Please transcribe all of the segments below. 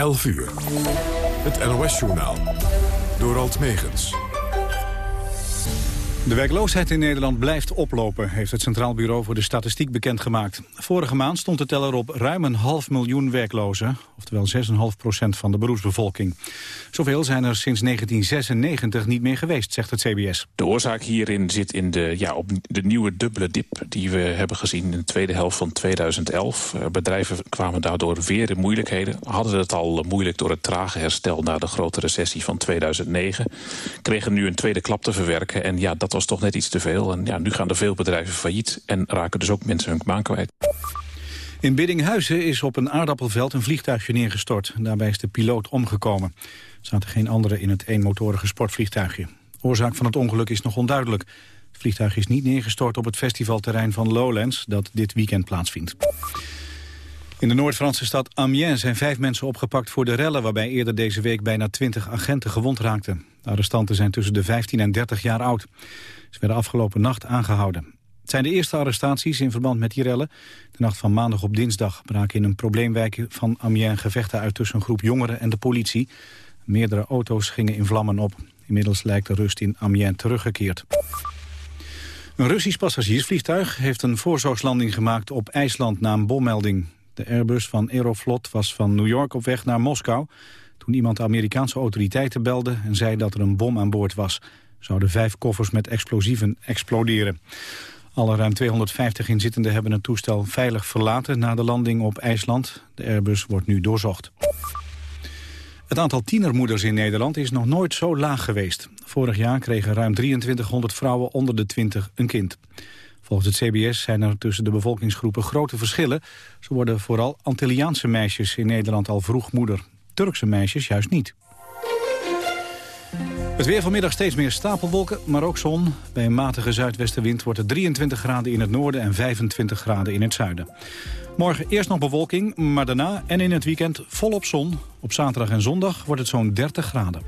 11 uur. Het NOS-journaal. Door Alt Megens. De werkloosheid in Nederland blijft oplopen, heeft het Centraal Bureau voor de Statistiek bekendgemaakt. Vorige maand stond de teller op ruim een half miljoen werklozen, oftewel 6,5 procent van de beroepsbevolking. Zoveel zijn er sinds 1996 niet meer geweest, zegt het CBS. De oorzaak hierin zit in de, ja, op de nieuwe dubbele dip die we hebben gezien in de tweede helft van 2011. Eh, bedrijven kwamen daardoor weer in moeilijkheden. Hadden het al moeilijk door het trage herstel na de grote recessie van 2009. Kregen nu een tweede klap te verwerken en ja, dat was toch net iets te veel. En ja, nu gaan er veel bedrijven failliet en raken dus ook mensen hun baan kwijt. In Biddinghuizen is op een aardappelveld een vliegtuigje neergestort. Daarbij is de piloot omgekomen. Er zaten geen anderen in het eenmotorige sportvliegtuigje. Oorzaak van het ongeluk is nog onduidelijk. Het vliegtuig is niet neergestort op het festivalterrein van Lowlands... dat dit weekend plaatsvindt. In de Noord-Franse stad Amiens zijn vijf mensen opgepakt voor de rellen... waarbij eerder deze week bijna twintig agenten gewond raakten. De arrestanten zijn tussen de 15 en 30 jaar oud. Ze werden afgelopen nacht aangehouden. Het zijn de eerste arrestaties in verband met die rellen. De nacht van maandag op dinsdag braken in een probleemwijk van Amiens gevechten uit tussen een groep jongeren en de politie. Meerdere auto's gingen in vlammen op. Inmiddels lijkt de rust in Amiens teruggekeerd. Een Russisch passagiersvliegtuig heeft een voorzorgslanding gemaakt op IJsland na een bommelding. De Airbus van Aeroflot was van New York op weg naar Moskou... iemand de Amerikaanse autoriteiten belde en zei dat er een bom aan boord was. Zouden vijf koffers met explosieven exploderen. Alle ruim 250 inzittenden hebben het toestel veilig verlaten... na de landing op IJsland. De Airbus wordt nu doorzocht. Het aantal tienermoeders in Nederland is nog nooit zo laag geweest. Vorig jaar kregen ruim 2300 vrouwen onder de 20 een kind. Volgens het CBS zijn er tussen de bevolkingsgroepen grote verschillen. Zo worden vooral Antilliaanse meisjes in Nederland al vroeg moeder. Turkse meisjes juist niet. Het weer vanmiddag steeds meer stapelwolken, maar ook zon. Bij een matige zuidwestenwind wordt het 23 graden in het noorden en 25 graden in het zuiden. Morgen eerst nog bewolking, maar daarna en in het weekend volop zon. Op zaterdag en zondag wordt het zo'n 30 graden.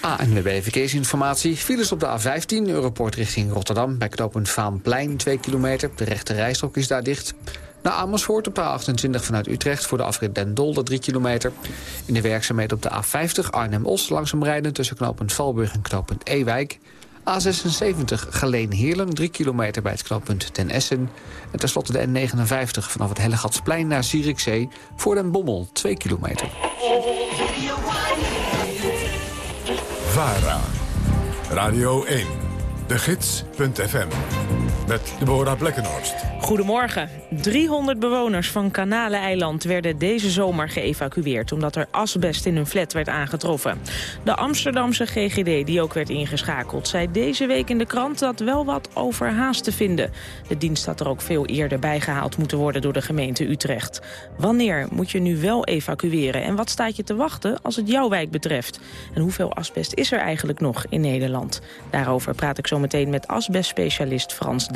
ANWB Verkeersinformatie. Files op de A15, Europort richting Rotterdam... bij knooppunt Vaanplein, 2 kilometer. De rechte rijstrook is daar dicht. Naar Amersfoort op de A28 vanuit Utrecht voor de afrit Den Dolder 3 kilometer. In de werkzaamheden op de A50 Arnhem-Os langzaam rijden... tussen knooppunt Valburg en knooppunt Ewijk. A76 Geleen-Heerlen, 3 kilometer bij het knooppunt Ten Essen. En tenslotte de N59 vanaf het Hellegatsplein naar Zierikzee... voor Den Bommel, 2 kilometer. VARA. Radio 1. De Gids.fm. Met Deborah Blekkenhorst. Goedemorgen. 300 bewoners van Kanaleneiland werden deze zomer geëvacueerd... omdat er asbest in hun flat werd aangetroffen. De Amsterdamse GGD, die ook werd ingeschakeld... zei deze week in de krant dat wel wat overhaast te vinden. De dienst had er ook veel eerder bijgehaald moeten worden... door de gemeente Utrecht. Wanneer moet je nu wel evacueren? En wat staat je te wachten als het jouw wijk betreft? En hoeveel asbest is er eigenlijk nog in Nederland? Daarover praat ik zo meteen met asbestspecialist Frans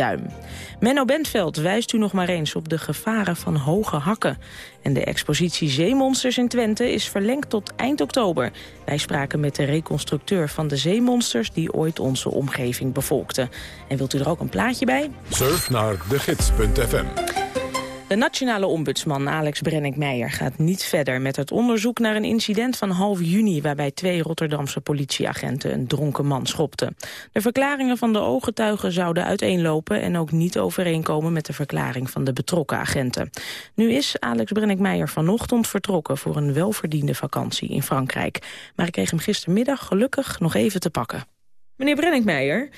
Menno Bentveld wijst u nog maar eens op de gevaren van hoge hakken. En de expositie Zeemonsters in Twente is verlengd tot eind oktober. Wij spraken met de reconstructeur van de zeemonsters... die ooit onze omgeving bevolkten. En wilt u er ook een plaatje bij? Surf naar degids.fm. De nationale ombudsman Alex Brennick-Meijer gaat niet verder met het onderzoek naar een incident van half juni waarbij twee Rotterdamse politieagenten een dronken man schopten. De verklaringen van de ooggetuigen zouden uiteenlopen en ook niet overeenkomen met de verklaring van de betrokken agenten. Nu is Alex Brennick-Meijer vanochtend vertrokken voor een welverdiende vakantie in Frankrijk. Maar ik kreeg hem gistermiddag gelukkig nog even te pakken. Meneer Brenninkmeijer,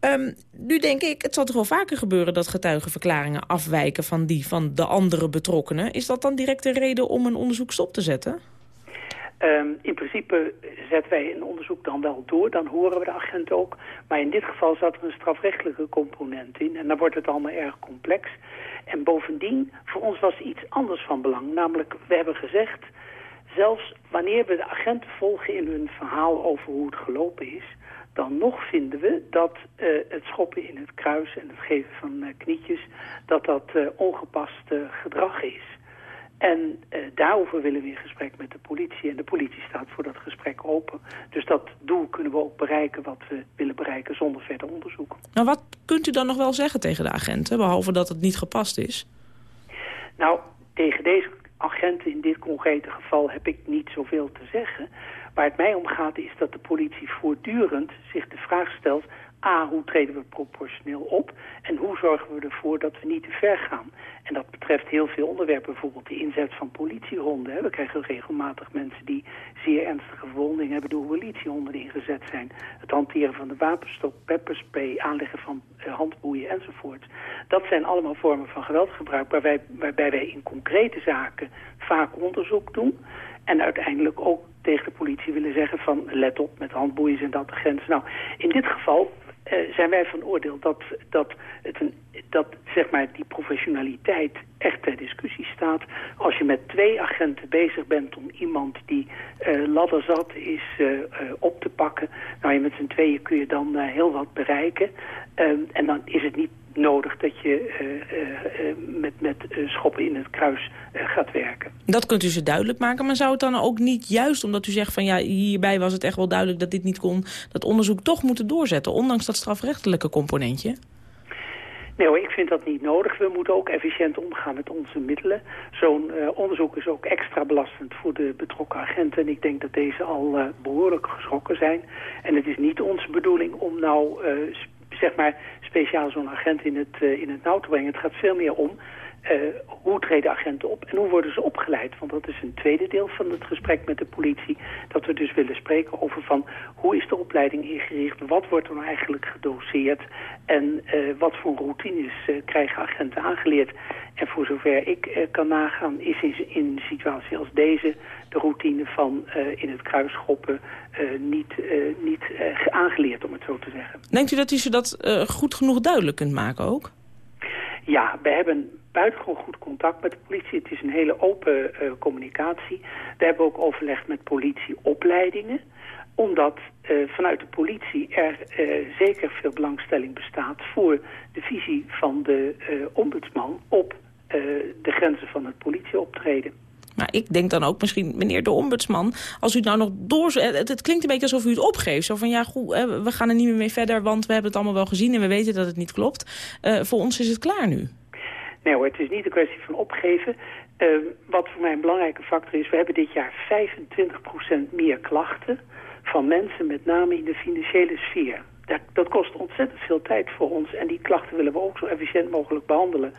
um, nu denk ik, het zal toch wel vaker gebeuren... dat getuigenverklaringen afwijken van die van de andere betrokkenen. Is dat dan direct een reden om een onderzoek stop te zetten? Um, in principe zetten wij een onderzoek dan wel door, dan horen we de agent ook. Maar in dit geval zat er een strafrechtelijke component in en dan wordt het allemaal erg complex. En bovendien, voor ons was iets anders van belang. Namelijk, we hebben gezegd, zelfs wanneer we de agenten volgen in hun verhaal over hoe het gelopen is dan nog vinden we dat uh, het schoppen in het kruis en het geven van uh, knietjes, dat dat uh, ongepast gedrag is. En daarover willen we in gesprek met de politie. En de politie staat voor dat gesprek open. Dus dat doel kunnen we ook bereiken wat we willen bereiken zonder verder onderzoek. Nou, wat kunt u dan nog wel zeggen tegen de agenten, behalve dat het niet gepast is? Nou, tegen deze agenten in dit concrete geval heb ik niet zoveel te zeggen. Waar het mij om gaat is dat de politie voortdurend zich de vraag stelt... A, hoe treden we proportioneel op? En hoe zorgen we ervoor dat we niet te ver gaan? En dat betreft heel veel onderwerpen, bijvoorbeeld de inzet van politiehonden. We krijgen regelmatig mensen die zeer ernstige verwondingen hebben door politiehonden ingezet zijn. Het hanteren van de wapenstok, pepperspray, aanleggen van uh, handboeien enzovoort. Dat zijn allemaal vormen van geweldgebruik waarbij wij in concrete zaken vaak onderzoek doen. En uiteindelijk ook tegen de politie willen zeggen van let op met handboeien en dat de grens. Nou, in dit geval uh, zijn wij van oordeel dat, dat, het dat zeg maar, die professionaliteit echt ter discussie staat. Als je met twee agenten bezig bent om iemand die uh, ladderzat is uh, op te pakken... nou, je met z'n tweeën kun je dan heel wat bereiken. Ehm, en dan is het niet nodig dat je uh, uh, met, met schoppen in het kruis gaat werken. Dat kunt u ze duidelijk maken, maar zou het dan ook niet juist omdat u zegt van ja, hierbij was het echt wel duidelijk dat dit niet kon, dat onderzoek toch moeten doorzetten, ondanks dat strafrechtelijke componentje? Nee hoor, ik vind dat niet nodig. We moeten ook efficiënt omgaan met onze middelen. Zo'n uh, onderzoek is ook extra belastend voor de betrokken agenten. En ik denk dat deze al uh, behoorlijk geschrokken zijn. En het is niet onze bedoeling om nou uh, zeg maar speciaal zo'n agent in het, uh, in het nauw te brengen. Het gaat veel meer om uh, hoe treden agenten op en hoe worden ze opgeleid. Want dat is een tweede deel van het gesprek met de politie. Dat we dus willen spreken over van hoe is de opleiding ingericht. Wat wordt er nou eigenlijk gedoseerd. En uh, wat voor routines krijgen agenten aangeleerd. En voor zover ik kan nagaan is in, in een situatie als deze de routine van in het kruisschoppen uh, niet, uh, niet aangeleerd, om het zo te zeggen. Denkt u dat u ze dat goed genoeg duidelijk kunt maken ook? Ja, we hebben buitengewoon goed contact met de politie. Het is een hele open communicatie. We hebben ook overlegd met politieopleidingen omdat uh, vanuit de politie er uh, zeker veel belangstelling bestaat voor de visie van de ombudsman op de grenzen van het politieoptreden. Maar ik denk dan ook misschien, meneer de ombudsman... als u nou nog door... Het, het klinkt een beetje alsof u het opgeeft. Zo van, ja, goed, we gaan er niet meer mee verder... want we hebben het allemaal wel gezien en we weten dat het niet klopt. Uh, voor ons is het klaar nu. Nee hoor, het is niet een kwestie van opgeven. Uh, wat voor mij een belangrijke factor is... we hebben dit jaar 25% meer klachten... van mensen met name in de financiële sfeer. Dat kost ontzettend veel tijd voor ons... en die klachten willen we ook zo efficiënt mogelijk behandelen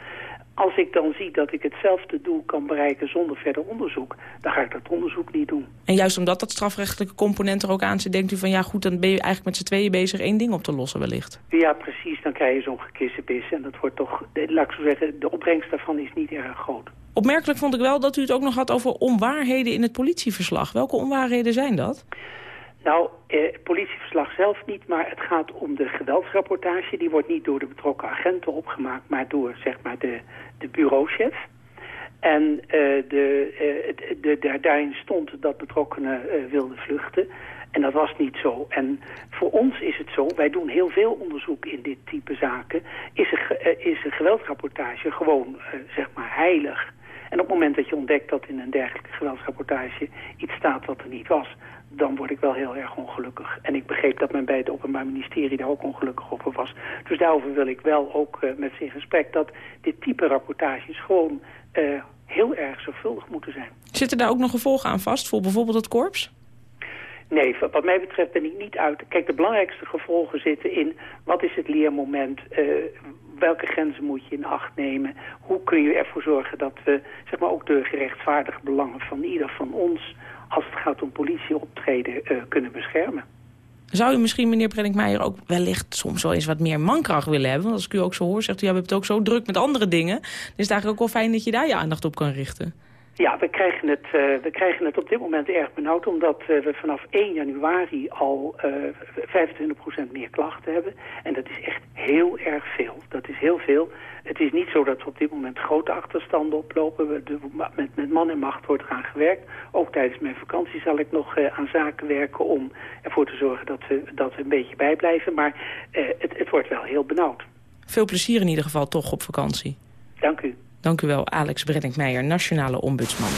als ik dan zie dat ik hetzelfde doel kan bereiken zonder verder onderzoek, dan ga ik dat onderzoek niet doen. En juist omdat dat strafrechtelijke component er ook aan zit, denkt u van ja goed, dan ben je eigenlijk met z'n tweeën bezig één ding op te lossen wellicht. Ja precies, dan krijg je zo'n gekissenbis en dat wordt toch, laat ik zo zeggen, de opbrengst daarvan is niet erg groot. Opmerkelijk vond ik wel dat u het ook nog had over onwaarheden in het politieverslag. Welke onwaarheden zijn dat? Nou, eh, het politieverslag zelf niet, maar het gaat om de geweldsrapportage. Die wordt niet door de betrokken agenten opgemaakt, maar door zeg maar, de, de bureauchef. En uh, de, uh, de, daarin stond dat betrokkenen uh, wilden vluchten. En dat was niet zo. En voor ons is het zo, wij doen heel veel onderzoek in dit type zaken. Is een, is een geweldsrapportage gewoon, zeg maar, heilig. En op het moment dat je ontdekt dat in een dergelijke geweldsrapportage iets staat wat er niet was dan word ik wel heel erg ongelukkig. En ik begreep dat men bij het Openbaar Ministerie daar ook ongelukkig over was. Dus daarover wil ik wel ook uh, met ze in gesprek dat dit type rapportages gewoon uh, heel erg zorgvuldig moeten zijn. Zitten daar ook nog gevolgen aan vast voor bijvoorbeeld het korps? Nee, wat mij betreft ben ik niet uit. Kijk, de belangrijkste gevolgen zitten in wat is het leermoment, uh, welke grenzen moet je in acht nemen, hoe kun je ervoor zorgen dat we zeg maar, ook de gerechtvaardige belangen van ieder van ons als het gaat om politieoptreden uh, kunnen beschermen. Zou u misschien, meneer Brenninkmeijer, ook wellicht soms wel eens wat meer mankracht willen hebben? Want als ik u ook zo hoor, zegt u, ja, we hebben het ook zo druk met andere dingen. Dan is het eigenlijk ook wel fijn dat je daar je aandacht op kan richten. Ja, we krijgen, het, uh, we krijgen het op dit moment erg benauwd... omdat uh, we vanaf 1 januari al uh, 25% meer klachten hebben. En dat is echt heel erg veel. Dat is heel veel. Het is niet zo dat we op dit moment grote achterstanden oplopen. We, de, met, met man en macht wordt eraan gewerkt. Ook tijdens mijn vakantie zal ik nog aan zaken werken... om ervoor te zorgen dat we, dat we een beetje bijblijven. Maar het, het wordt wel heel benauwd. Veel plezier in ieder geval toch op vakantie. Dank u. Dank u wel, Alex Brenninkmeijer, Nationale Ombudsman.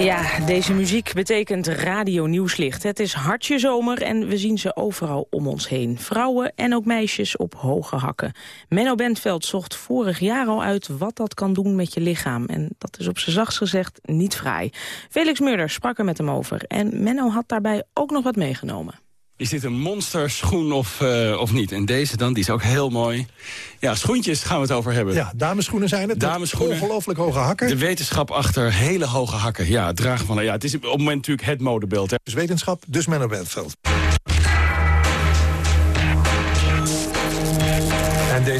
Ja, deze muziek betekent radio nieuwslicht. Het is hartje zomer en we zien ze overal om ons heen. Vrouwen en ook meisjes op hoge hakken. Menno Bentveld zocht vorig jaar al uit wat dat kan doen met je lichaam. En dat is op zijn zachtst gezegd niet fraai. Felix Murder sprak er met hem over. En Menno had daarbij ook nog wat meegenomen. Is dit een monsterschoen of, uh, of niet? En deze dan, die is ook heel mooi. Ja, schoentjes gaan we het over hebben. Ja, dameschoenen zijn het. Dameschoenen. Ongelooflijk hoge hakken. De wetenschap achter hele hoge hakken. Ja, draag van. Ja, het is op het moment natuurlijk het modebeeld. Hè. Dus wetenschap, dus Menno Bentveld.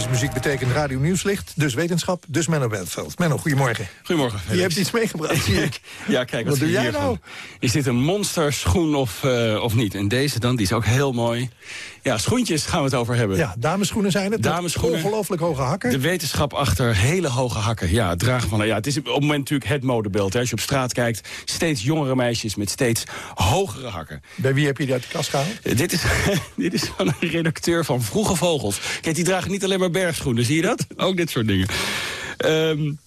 Deze muziek betekent radio nieuwslicht, dus wetenschap, dus Menno Bentveld. Menno, goedemorgen. Goedemorgen. Je hebt iets meegebracht, zie ik. ja, kijk, wat, wat doe jij nou? Is dit een monsterschoen of, uh, of niet? En deze dan, die is ook heel mooi. Ja, schoentjes gaan we het over hebben. Ja, dameschoenen zijn het. Dameschoenen. Ongelooflijk hoge hakken. De wetenschap achter hele hoge hakken. Ja, het dragen van... Ja, het is op het moment natuurlijk het modebeeld. Hè. Als je op straat kijkt, steeds jongere meisjes met steeds hogere hakken. Bij wie heb je die uit de kast gehaald? Uh, dit, is, dit is van een redacteur van Vroege Vogels. Kijk, die dragen niet alleen maar bergschoenen, zie je dat? ook dit soort dingen. Um,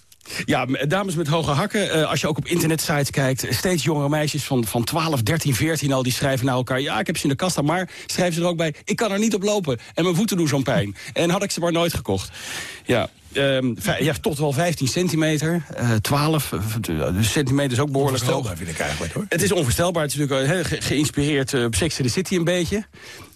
ja, dames met hoge hakken. Uh, als je ook op internetsites kijkt... steeds jongere meisjes van, van 12, 13, 14 al... die schrijven naar elkaar... ja, ik heb ze in de kast maar schrijven ze er ook bij... ik kan er niet op lopen en mijn voeten doen zo'n pijn. En had ik ze maar nooit gekocht. Ja, um, ja, tot wel 15 centimeter. Uh, 12 dus centimeter is ook behoorlijk hoog. vind ik eigenlijk, hoor. Het is onvoorstelbaar. Het is natuurlijk uh, ge geïnspireerd op Sex in the City een beetje.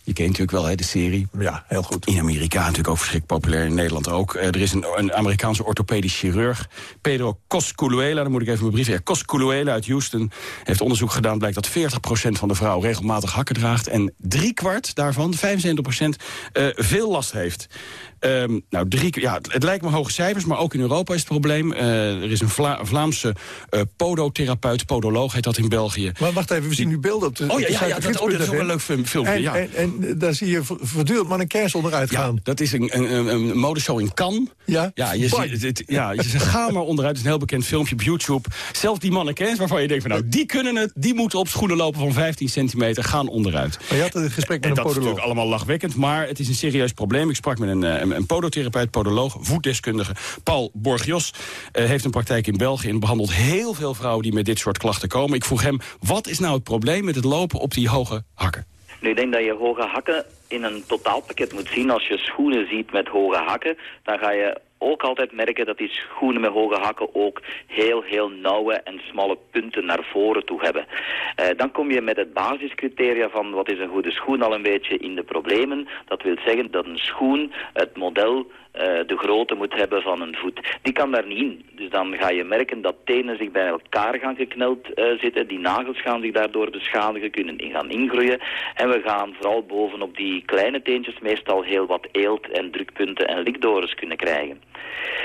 Je kent natuurlijk wel hè, de serie. Ja, heel goed. In Amerika natuurlijk ook verschrikkelijk populair, in Nederland ook. Uh, er is een, een Amerikaanse orthopedisch chirurg, Pedro Cosculuela, dan moet ik even mijn brief... Ja, Cosculuela uit Houston heeft onderzoek gedaan... blijkt dat 40% van de vrouw regelmatig hakken draagt... en driekwart daarvan, 75%, uh, veel last heeft. Um, nou, drie, ja, het lijkt me hoge cijfers, maar ook in Europa is het probleem. Uh, er is een Vla Vlaamse uh, podotherapeut, podoloog heet dat in België. Maar wacht even, we zien nu beelden op de Oh ja, ja, ja dat, oh, dat is ook een leuk filmpje. En, ja. en, en daar zie je voortdurend mannequins onderuit gaan. Ja, dat is een, een, een modeshow in Cannes. Ja, ja, je ziet, het, ja je, ze gaan maar onderuit. Het is een heel bekend filmpje op YouTube. Zelfs die mannequins waarvan je denkt van nou, die kunnen het. Die moeten op schoenen lopen van 15 centimeter, gaan onderuit. Maar je had het gesprek met en een dat podoloog. is natuurlijk allemaal lachwekkend, maar het is een serieus probleem. Ik sprak met een, een, podotherapeut, podoloog, voetdeskundige. Paul Borgios uh, heeft een praktijk in België en behandelt heel veel vrouwen die met dit soort klachten komen. Ik vroeg hem, wat is nou het probleem met het lopen op die hoge hakken? Nu, ik denk dat je hoge hakken in een totaalpakket moet zien. Als je schoenen ziet met hoge hakken, dan ga je ook altijd merken dat die schoenen met hoge hakken ook heel, heel nauwe en smalle punten naar voren toe hebben. Uh, dan kom je met het basiscriteria van wat is een goede schoen al een beetje in de problemen. Dat wil zeggen dat een schoen het model de grootte moet hebben van een voet. Die kan daar niet in. Dus dan ga je merken dat tenen zich bij elkaar gaan gekneld uh, zitten. Die nagels gaan zich daardoor beschadigen, kunnen in gaan ingroeien. En we gaan vooral bovenop die kleine teentjes meestal heel wat eelt en drukpunten en likdores kunnen krijgen.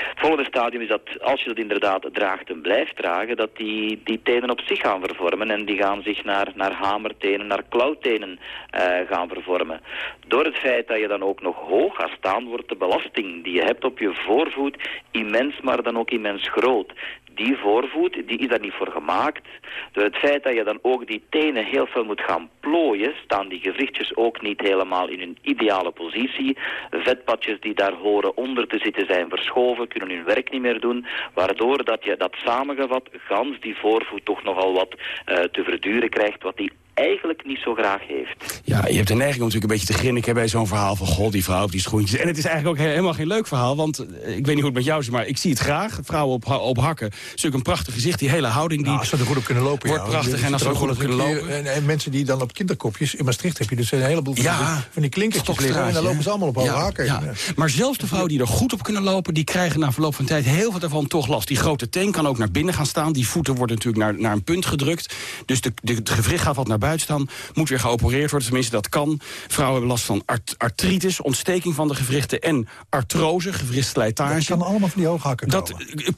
Het volgende stadium is dat als je dat inderdaad draagt en blijft dragen, dat die, die tenen op zich gaan vervormen en die gaan zich naar, naar hamertenen, naar klauwtenen uh, gaan vervormen. Door het feit dat je dan ook nog hoog gaat staan, wordt de belasting die je hebt op je voorvoet immens, maar dan ook immens groot. Die voorvoet, die is daar niet voor gemaakt. Door het feit dat je dan ook die tenen heel veel moet gaan plooien, staan die gewrichtjes ook niet helemaal in hun ideale positie. Vetpadjes die daar horen onder te zitten zijn verschoven, kunnen hun werk niet meer doen, waardoor dat je dat samengevat gans die voorvoet toch nogal wat uh, te verduren krijgt, wat die eigenlijk niet zo graag heeft. Ja, je hebt de neiging om natuurlijk een beetje te grinniken bij zo'n verhaal van... god, die vrouw op die schoentjes. En het is eigenlijk ook helemaal geen leuk verhaal, want ik weet niet hoe het met jou is... maar ik zie het graag, vrouwen op, op hakken. Natuurlijk een prachtig gezicht, die hele houding... Die nou, als ze er goed op kunnen lopen, wordt ja. prachtig. En als ze er goed op kunnen lopen... En, en, mensen die dan op kinderkopjes... in Maastricht heb je dus een heleboel van, ja, die, van die klinkertjes liggen... en dan lopen ze allemaal op hoge ja, hakken. Ja. Maar zelfs de vrouwen die er goed op kunnen lopen... die krijgen na verloop van tijd heel veel daarvan toch last. Die grote teen kan ook naar binnen gaan staan. Die voeten worden natuurlijk naar, naar een punt gedrukt. Dus de, de, het gewricht gaat wat naar buiten staan... Moet weer geopereerd worden, tenminste dat kan. Vrouwen hebben last van art artritis, ontsteking van de gewrichten... en artrose, gewrichtslijtage. Dat kan allemaal van die hoge hakken dat,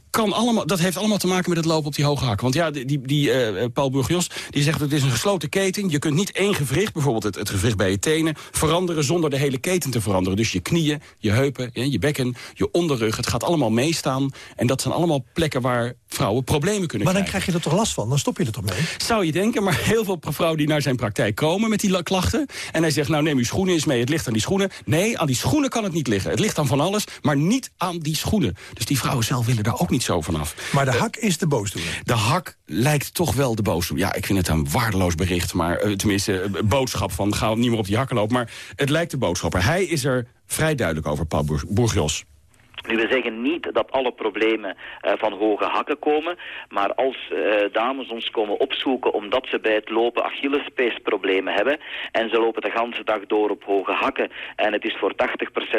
kan allemaal, dat heeft allemaal te maken met het lopen op die hoge hakken. Want ja, die, die uh, Paul Burgios die zegt dat het is een gesloten keten. Je kunt niet één gewricht, bijvoorbeeld het, het gewricht bij je tenen... veranderen zonder de hele keten te veranderen. Dus je knieën, je heupen, je bekken, je onderrug... het gaat allemaal meestaan. En dat zijn allemaal plekken waar vrouwen problemen kunnen maar krijgen. Maar dan krijg je er toch last van? Dan stop je er toch mee? Zou je denken, maar heel veel vrouwen die naar zijn praktijk komen met die klachten... En hij zegt, nou neem uw schoenen eens mee, het ligt aan die schoenen. Nee, aan die schoenen kan het niet liggen. Het ligt aan van alles, maar niet aan die schoenen. Dus die vrouwen zelf willen daar ook niet zo vanaf. Maar de hak is de boosdoener? De hak lijkt toch wel de boosdoener. Ja, ik vind het een waardeloos bericht, maar uh, tenminste, boodschap van ga niet meer op die hakken lopen. Maar het lijkt de boodschapper. Hij is er vrij duidelijk over, Paul Bourgios. Nu, we zeggen niet dat alle problemen uh, van hoge hakken komen, maar als uh, dames ons komen opzoeken omdat ze bij het lopen Achillespeesproblemen hebben en ze lopen de hele dag door op hoge hakken en het is voor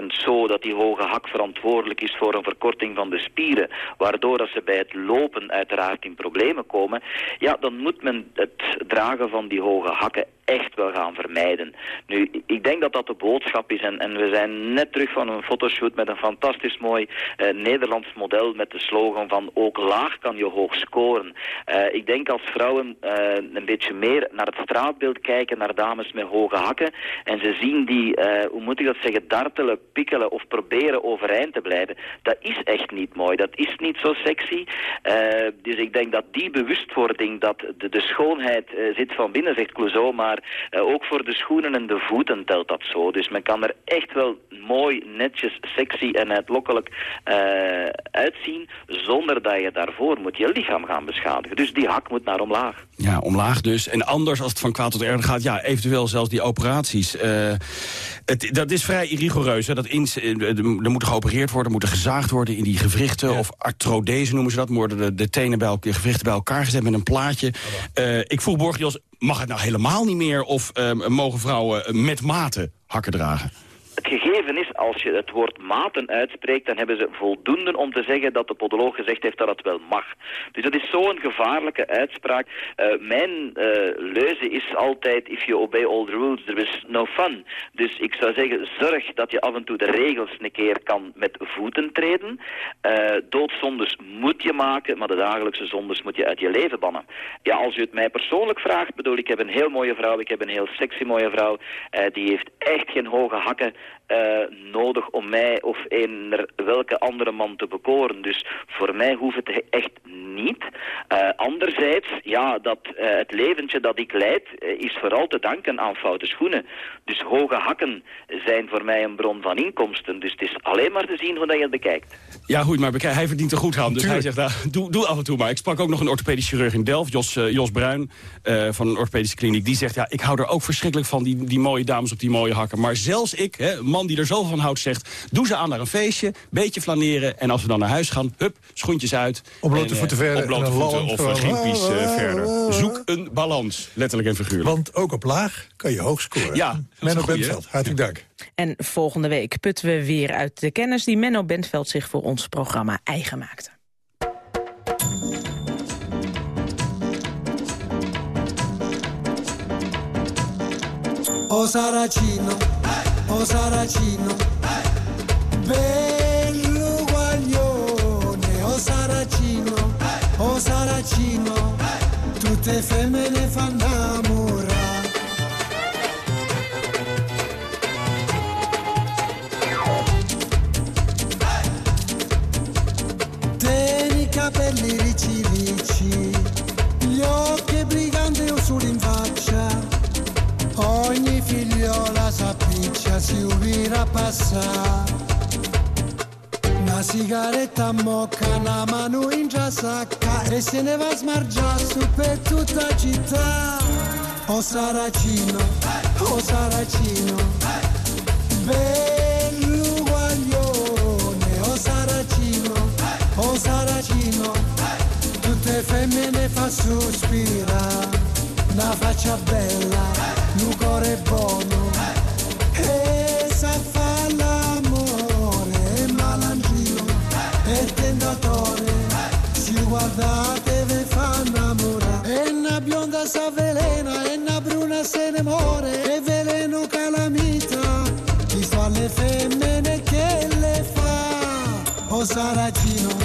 80% zo dat die hoge hak verantwoordelijk is voor een verkorting van de spieren, waardoor dat ze bij het lopen uiteraard in problemen komen, ja, dan moet men het dragen van die hoge hakken echt wel gaan vermijden. Nu, ik denk dat dat de boodschap is en, en we zijn net terug van een fotoshoot met een fantastisch mooi uh, Nederlands model met de slogan van ook laag kan je hoog scoren. Uh, ik denk als vrouwen uh, een beetje meer naar het straatbeeld kijken, naar dames met hoge hakken en ze zien die, hoe moet ik dat zeggen, dartelen, pikkelen of proberen overeind te blijven, dat is echt niet mooi. Dat is niet zo sexy. dus ik denk dat die bewustwording dat de, de schoonheid zit van binnen, zegt Clouseau, maar maar uh, ook voor de schoenen en de voeten telt dat zo. Dus men kan er echt wel mooi, netjes, sexy en uitlokkelijk uh, uitzien, zonder dat je daarvoor moet je lichaam gaan beschadigen. Dus die hak moet naar omlaag. Ja, omlaag dus. En anders als het van kwaad tot erger gaat, ja, eventueel zelfs die operaties. Uh, het, dat is vrij rigoureus. Hè? Dat ins, er moet geopereerd worden, er moet gezaagd worden in die gewrichten. Of artrodese noemen ze dat. Worden de, de tenen bij elkaar, gewrichten bij elkaar gezet met een plaatje. Uh, ik vroeg Borgios, mag het nou helemaal niet meer... of uh, mogen vrouwen met mate hakken dragen? Het gegeven als je het woord maten uitspreekt, dan hebben ze voldoende om te zeggen dat de podoloog gezegd heeft dat het wel mag. Dus dat is zo'n gevaarlijke uitspraak. Uh, mijn uh, leuze is altijd, if you obey all the rules, there is no fun. Dus ik zou zeggen, zorg dat je af en toe de regels een keer kan met voeten treden. Uh, doodzondes moet je maken, maar de dagelijkse zondes moet je uit je leven bannen. Ja, als u het mij persoonlijk vraagt, bedoel ik heb een heel mooie vrouw, ik heb een heel sexy mooie vrouw, die heeft echt geen hoge hakken, uh, nodig om mij of een welke andere man te bekoren. Dus voor mij hoeft het echt niet. Uh, anderzijds, ja, dat, uh, het leventje dat ik leid is vooral te danken aan foute schoenen. Dus hoge hakken zijn voor mij een bron van inkomsten. Dus het is alleen maar te zien hoe dat je het bekijkt. Ja, goed, maar bekijk, hij verdient er goed aan. Dus hij zegt, nou, doe, doe af en toe maar. Ik sprak ook nog een orthopedisch chirurg in Delft, Jos, Jos Bruin, van een orthopedische kliniek. Die zegt, ja, ik hou er ook verschrikkelijk van, die, die mooie dames op die mooie hakken. Maar zelfs ik, hè, man die er zoveel van houdt, zegt... doe ze aan naar een feestje, beetje flaneren... en als we dan naar huis gaan, hup, schoentjes uit. Op blote en, voeten verder. Op blote voeten of uh, Greenpeace uh, verder. Zoek een balans, letterlijk en figuurlijk. Want ook op laag kan je hoog scoren. Ja, Menno Bentveld, hartelijk dank. En volgende week putten we weer uit de kennis... die Menno Bentveld zich voor ons programma eigen maakte. O Saracino, o Saracino, bello guaglione, o Saracino, o Saracino, tutte femmine fanno i capelli ricci ricci, gli occhi briganti o in faccia, Ogni figliola si ubira passa. Una sigaretta mocca, una mano in già sacca e se ne va a su per tutta città. O Saracino, o Saracino, bello guaglione, o Saracino, o Saracino, tutte femmine fa sospirare una faccia bella, un cuore buono, guardate ve fa innamorare, e una bionda sa velena, e una bruna se ne muore, e veleno calamita, chi fa le femmine che le fa, o Saracino,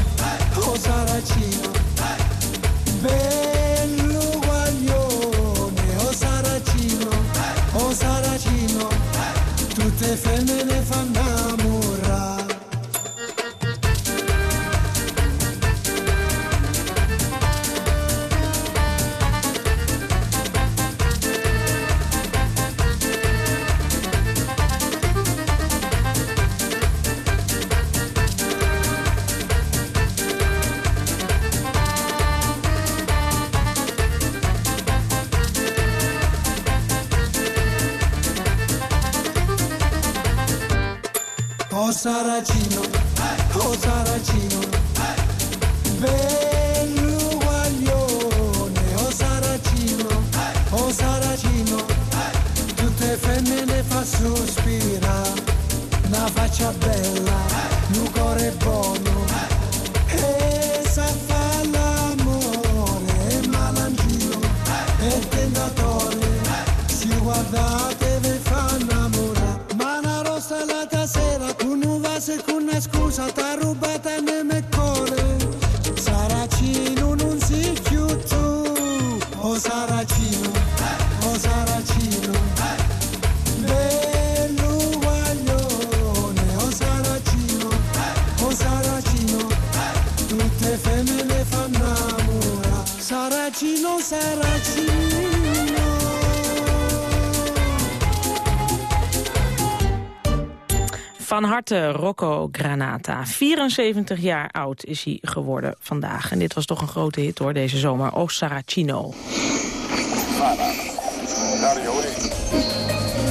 Van harte Rocco Granata. 74 jaar oud is hij geworden vandaag. En dit was toch een grote hit hoor, deze zomer. O Saracino.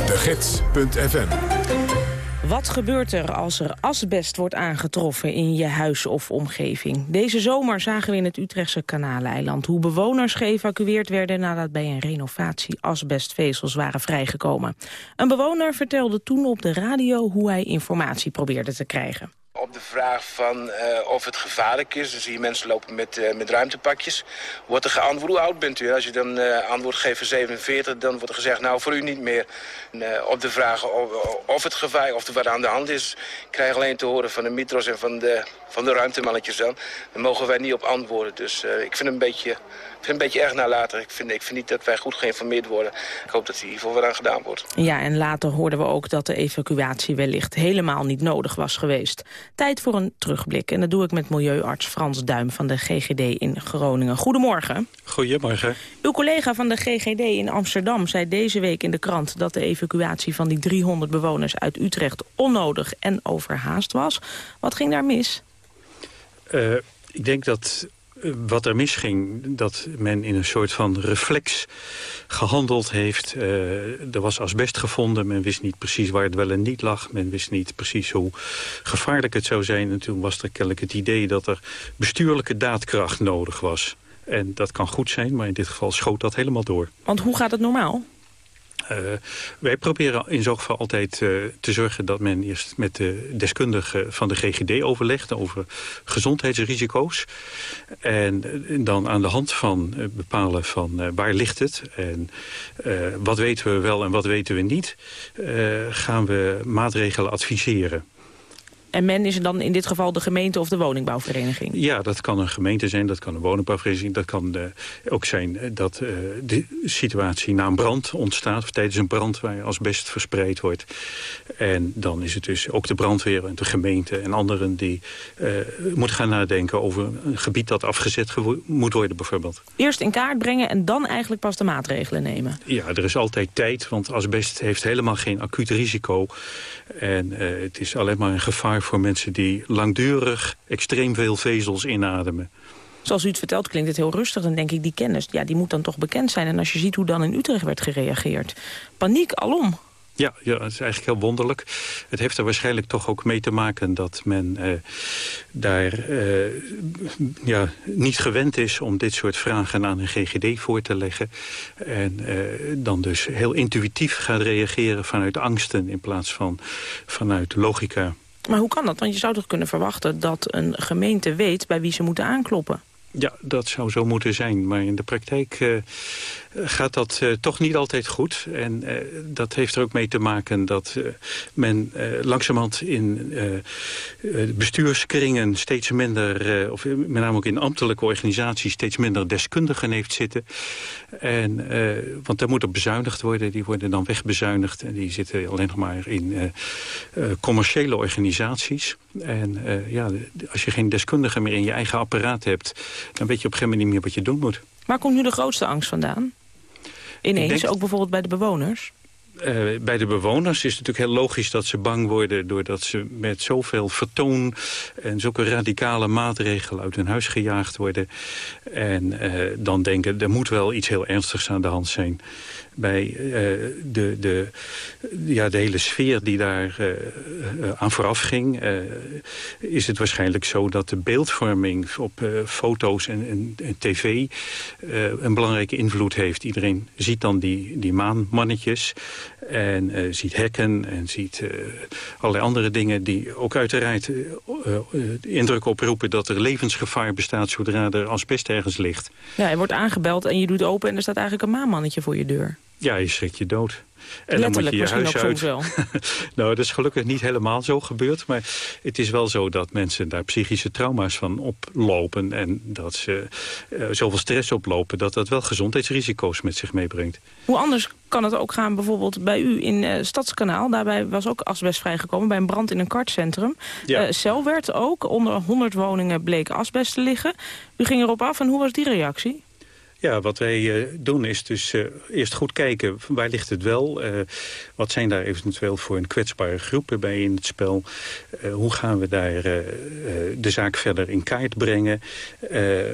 De Gids.fm Wat gebeurt er als er asbest wordt aangetroffen in je huis of omgeving? Deze zomer zagen we in het Utrechtse Kanaleiland hoe bewoners geëvacueerd werden nadat bij een renovatie asbestvezels waren vrijgekomen. Een bewoner vertelde toen op de radio hoe hij informatie probeerde te krijgen. Op de vraag van eh, of het gevaarlijk is, dan zie je mensen lopen met, eh, met ruimtepakjes. Wordt er geantwoord, hoe oud bent u? Als je dan eh, antwoord geeft van 47, dan wordt er gezegd, nou voor u niet meer. En, op de vraag of, het gevaar, of er wat aan de hand is, krijg alleen te horen van de mitros en van de, van de ruimtemannetjes dan. Daar mogen wij niet op antwoorden. Dus ik vind het een beetje, vind het een beetje erg nalatig. Ik vind, ik vind niet dat wij goed geïnformeerd worden. Ik hoop dat er hiervoor wat aan gedaan wordt. Ja, en later hoorden we ook dat de evacuatie wellicht helemaal niet nodig was geweest. Tijd voor een terugblik. En dat doe ik met milieuarts Frans Duim van de GGD in Groningen. Goedemorgen. Goedemorgen. Uw collega van de GGD in Amsterdam zei deze week in de krant... dat de evacuatie van die 300 bewoners uit Utrecht onnodig en overhaast was. Wat ging daar mis? Uh, ik denk dat wat er misging, dat men in een soort van reflex gehandeld heeft. Uh, er was asbest gevonden, men wist niet precies waar het wel en niet lag. Men wist niet precies hoe gevaarlijk het zou zijn. En toen was er kennelijk het idee dat er bestuurlijke daadkracht nodig was. En dat kan goed zijn, maar in dit geval schoot dat helemaal door. Want hoe gaat het normaal? Uh, wij proberen in zo'n geval altijd uh, te zorgen dat men eerst met de deskundigen van de GGD overlegt over gezondheidsrisico's. En, en dan aan de hand van uh, bepalen van waar ligt het en wat weten we wel en wat weten we niet, gaan we maatregelen adviseren. En men is dan in dit geval de gemeente of de woningbouwvereniging? Ja, dat kan een gemeente zijn, dat kan een woningbouwvereniging. Dat kan uh, ook zijn dat uh, de situatie na een brand ontstaat... of tijdens een brand waar asbest verspreid wordt. En dan is het dus ook de brandweer en de gemeente en anderen... die uh, moeten gaan nadenken over een gebied dat afgezet moet worden bijvoorbeeld. Eerst in kaart brengen en dan eigenlijk pas de maatregelen nemen? Ja, er is altijd tijd, want asbest heeft helemaal geen acuut risico. En het is alleen maar een gevaar voor mensen die langdurig extreem veel vezels inademen. Zoals u het vertelt klinkt het heel rustig. Dan denk ik, die kennis ja, die moet dan toch bekend zijn. En als je ziet hoe dan in Utrecht werd gereageerd. Paniek alom. Ja, ja, dat is eigenlijk heel wonderlijk. Het heeft er waarschijnlijk toch ook mee te maken dat men uh, daar uh, ja, niet gewend is om dit soort vragen aan een GGD voor te leggen. En uh, dan dus heel intuïtief gaat reageren vanuit angsten in plaats van vanuit logica. Maar hoe kan dat? Want je zou toch kunnen verwachten dat een gemeente weet bij wie ze moeten aankloppen? Ja, dat zou zo moeten zijn. Maar in de praktijk uh, gaat dat uh, toch niet altijd goed. En uh, dat heeft er ook mee te maken dat men langzamerhand in bestuurskringen steeds minder... of met name ook in ambtelijke organisaties steeds minder deskundigen heeft zitten. En, want daar moet op bezuinigd worden. Die worden dan wegbezuinigd. En die zitten alleen nog maar in commerciële organisaties. En ja, als je geen deskundigen meer in je eigen apparaat hebt dan weet je op een gegeven moment niet meer wat je doen moet. Waar komt nu de grootste angst vandaan? Ineens, denk... ook bijvoorbeeld bij de bewoners? Uh, bij de bewoners is het natuurlijk heel logisch dat ze bang worden... doordat ze met zoveel vertoon en zulke radicale maatregelen uit hun huis gejaagd worden. En uh, dan denken, er moet wel iets heel ernstigs aan de hand zijn. Bij de, de, ja, de hele sfeer die daar aan vooraf ging... is het waarschijnlijk zo dat de beeldvorming op foto's en, en, tv... een belangrijke invloed heeft. Iedereen ziet dan die, die maanmannetjes en ziet hekken en ziet allerlei andere dingen... die ook uiteraard de indruk oproepen dat er levensgevaar bestaat... zodra er asbest ergens ligt. Ja, je wordt aangebeld en je doet open en er staat eigenlijk een maanmannetje voor je deur. Ja, je schrikt je dood. En Letterlijk dan moet je je huis uit. wel. nou, dat is gelukkig niet helemaal zo gebeurd. Maar het is wel zo dat mensen daar psychische trauma's van oplopen. En dat ze uh, zoveel stress oplopen dat dat wel gezondheidsrisico's met zich meebrengt. Hoe anders kan het ook gaan bijvoorbeeld bij u in uh, Stadskanaal. Daarbij was ook asbest vrijgekomen bij een brand in een kartcentrum. Ja. Uh, cel werd ook. Onder 100 woningen bleek asbest te liggen. U ging erop af en hoe was die reactie? Ja, wat wij uh, doen is dus uh, eerst goed kijken waar ligt het wel. Uh, wat zijn daar eventueel voor een kwetsbare groepen bij in het spel. hoe gaan we daar de zaak verder in kaart brengen.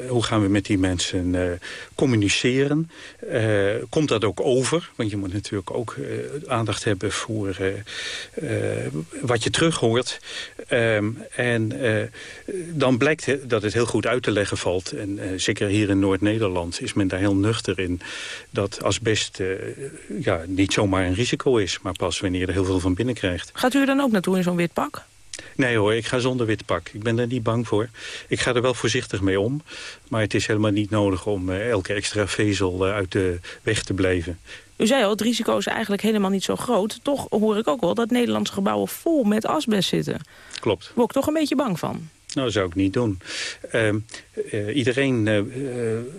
hoe gaan we met die mensen communiceren. komt dat ook over? Want je moet natuurlijk ook aandacht hebben voor wat je terug hoort. Um, en dan blijkt dat het heel goed uit te leggen valt. En zeker hier in Noord-Nederland is men daar heel nuchter in dat asbest uh, ja, niet zomaar een risico is... maar pas wanneer je er heel veel van binnen krijgt. Gaat u er dan ook naartoe in zo'n wit pak? Nee hoor, ik ga zonder wit pak. Ik ben er niet bang voor. Ik ga er wel voorzichtig mee om. Maar het is helemaal niet nodig om uh, elke extra vezel uh, uit de weg te blijven. U zei al, het risico is eigenlijk helemaal niet zo groot. Toch hoor ik ook wel dat Nederlandse gebouwen vol met asbest zitten. Klopt. Word ik toch een beetje bang van. Nou, dat zou ik niet doen. Uh, uh, iedereen uh,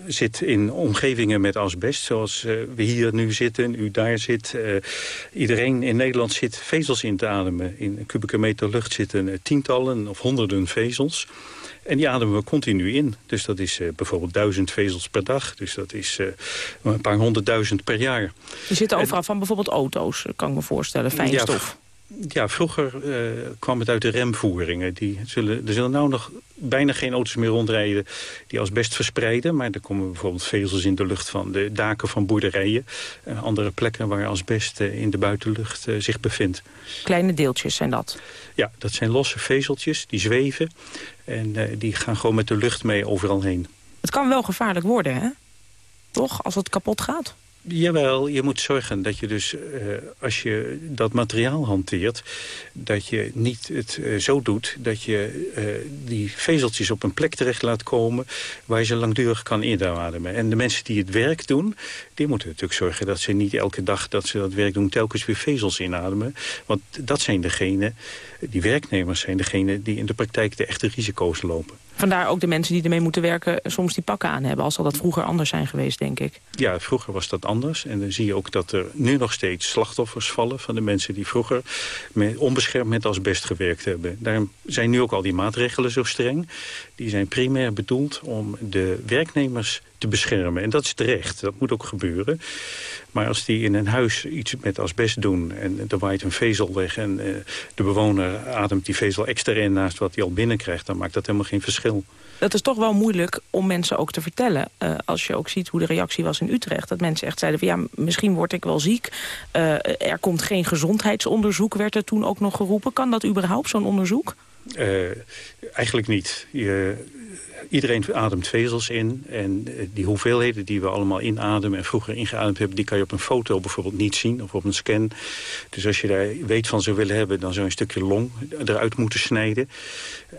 zit in omgevingen met asbest, zoals we hier nu zitten, u daar zit. iedereen in Nederland zit vezels in te ademen. In een kubieke meter lucht zitten tientallen of honderden vezels. En die ademen we continu in. Dus dat is uh, bijvoorbeeld duizend vezels per dag. Dus dat is uh, een paar honderdduizend per jaar. Die zitten overal en, van bijvoorbeeld auto's, kan ik me voorstellen, fijnstof. Ja, ja, vroeger uh, kwam het uit de remvoeringen. Die zullen, er zullen nou nog bijna geen auto's meer rondrijden die asbest verspreiden. Maar er komen bijvoorbeeld vezels in de lucht van de daken van boerderijen. Uh, andere plekken waar asbest uh, in de buitenlucht zich bevindt. Kleine deeltjes zijn dat? Ja, dat zijn losse vezeltjes die zweven. En die gaan gewoon met de lucht mee overal heen. Het kan wel gevaarlijk worden, hè? Toch, als het kapot gaat? Jawel, je moet zorgen dat je dus, uh, als je dat materiaal hanteert... dat je niet het uh, zo doet dat je uh, die vezeltjes op een plek terecht laat komen... waar je ze langdurig kan inademen. En de mensen die het werk doen, die moeten natuurlijk zorgen... dat ze niet elke dag dat ze dat werk doen telkens weer vezels inademen. Want dat zijn degenen, die werknemers zijn degenen... die in de praktijk de echte risico's lopen. Vandaar ook de mensen die ermee moeten werken soms die pakken aan hebben. Als zal dat vroeger anders zijn geweest, denk ik. Ja, vroeger was dat anders. En dan zie je ook dat er nu nog steeds slachtoffers vallen... van de mensen die vroeger met, onbeschermd met asbest gewerkt hebben. Daarom zijn nu ook al die maatregelen zo streng. Die zijn primair bedoeld om de werknemers te beschermen. En dat is terecht, dat moet ook gebeuren. Maar als die in een huis iets met asbest doen... en er waait een vezel weg en uh, de bewoner ademt die vezel extra in... naast wat hij al binnenkrijgt, dan maakt dat helemaal geen verschil. Dat is toch wel moeilijk om mensen ook te vertellen. Uh, als je ook ziet hoe de reactie was in Utrecht. Dat mensen echt zeiden van ja, misschien word ik wel ziek. Uh, er komt geen gezondheidsonderzoek, werd er toen ook nog geroepen. Kan dat überhaupt, zo'n onderzoek? eigenlijk niet. Je, iedereen ademt vezels in. En die hoeveelheden die we allemaal inademen en vroeger ingeademd hebben... die kan je op een foto bijvoorbeeld niet zien of op een scan. Dus als je daar weet van zou willen hebben... dan zou je een stukje long eruit moeten snijden.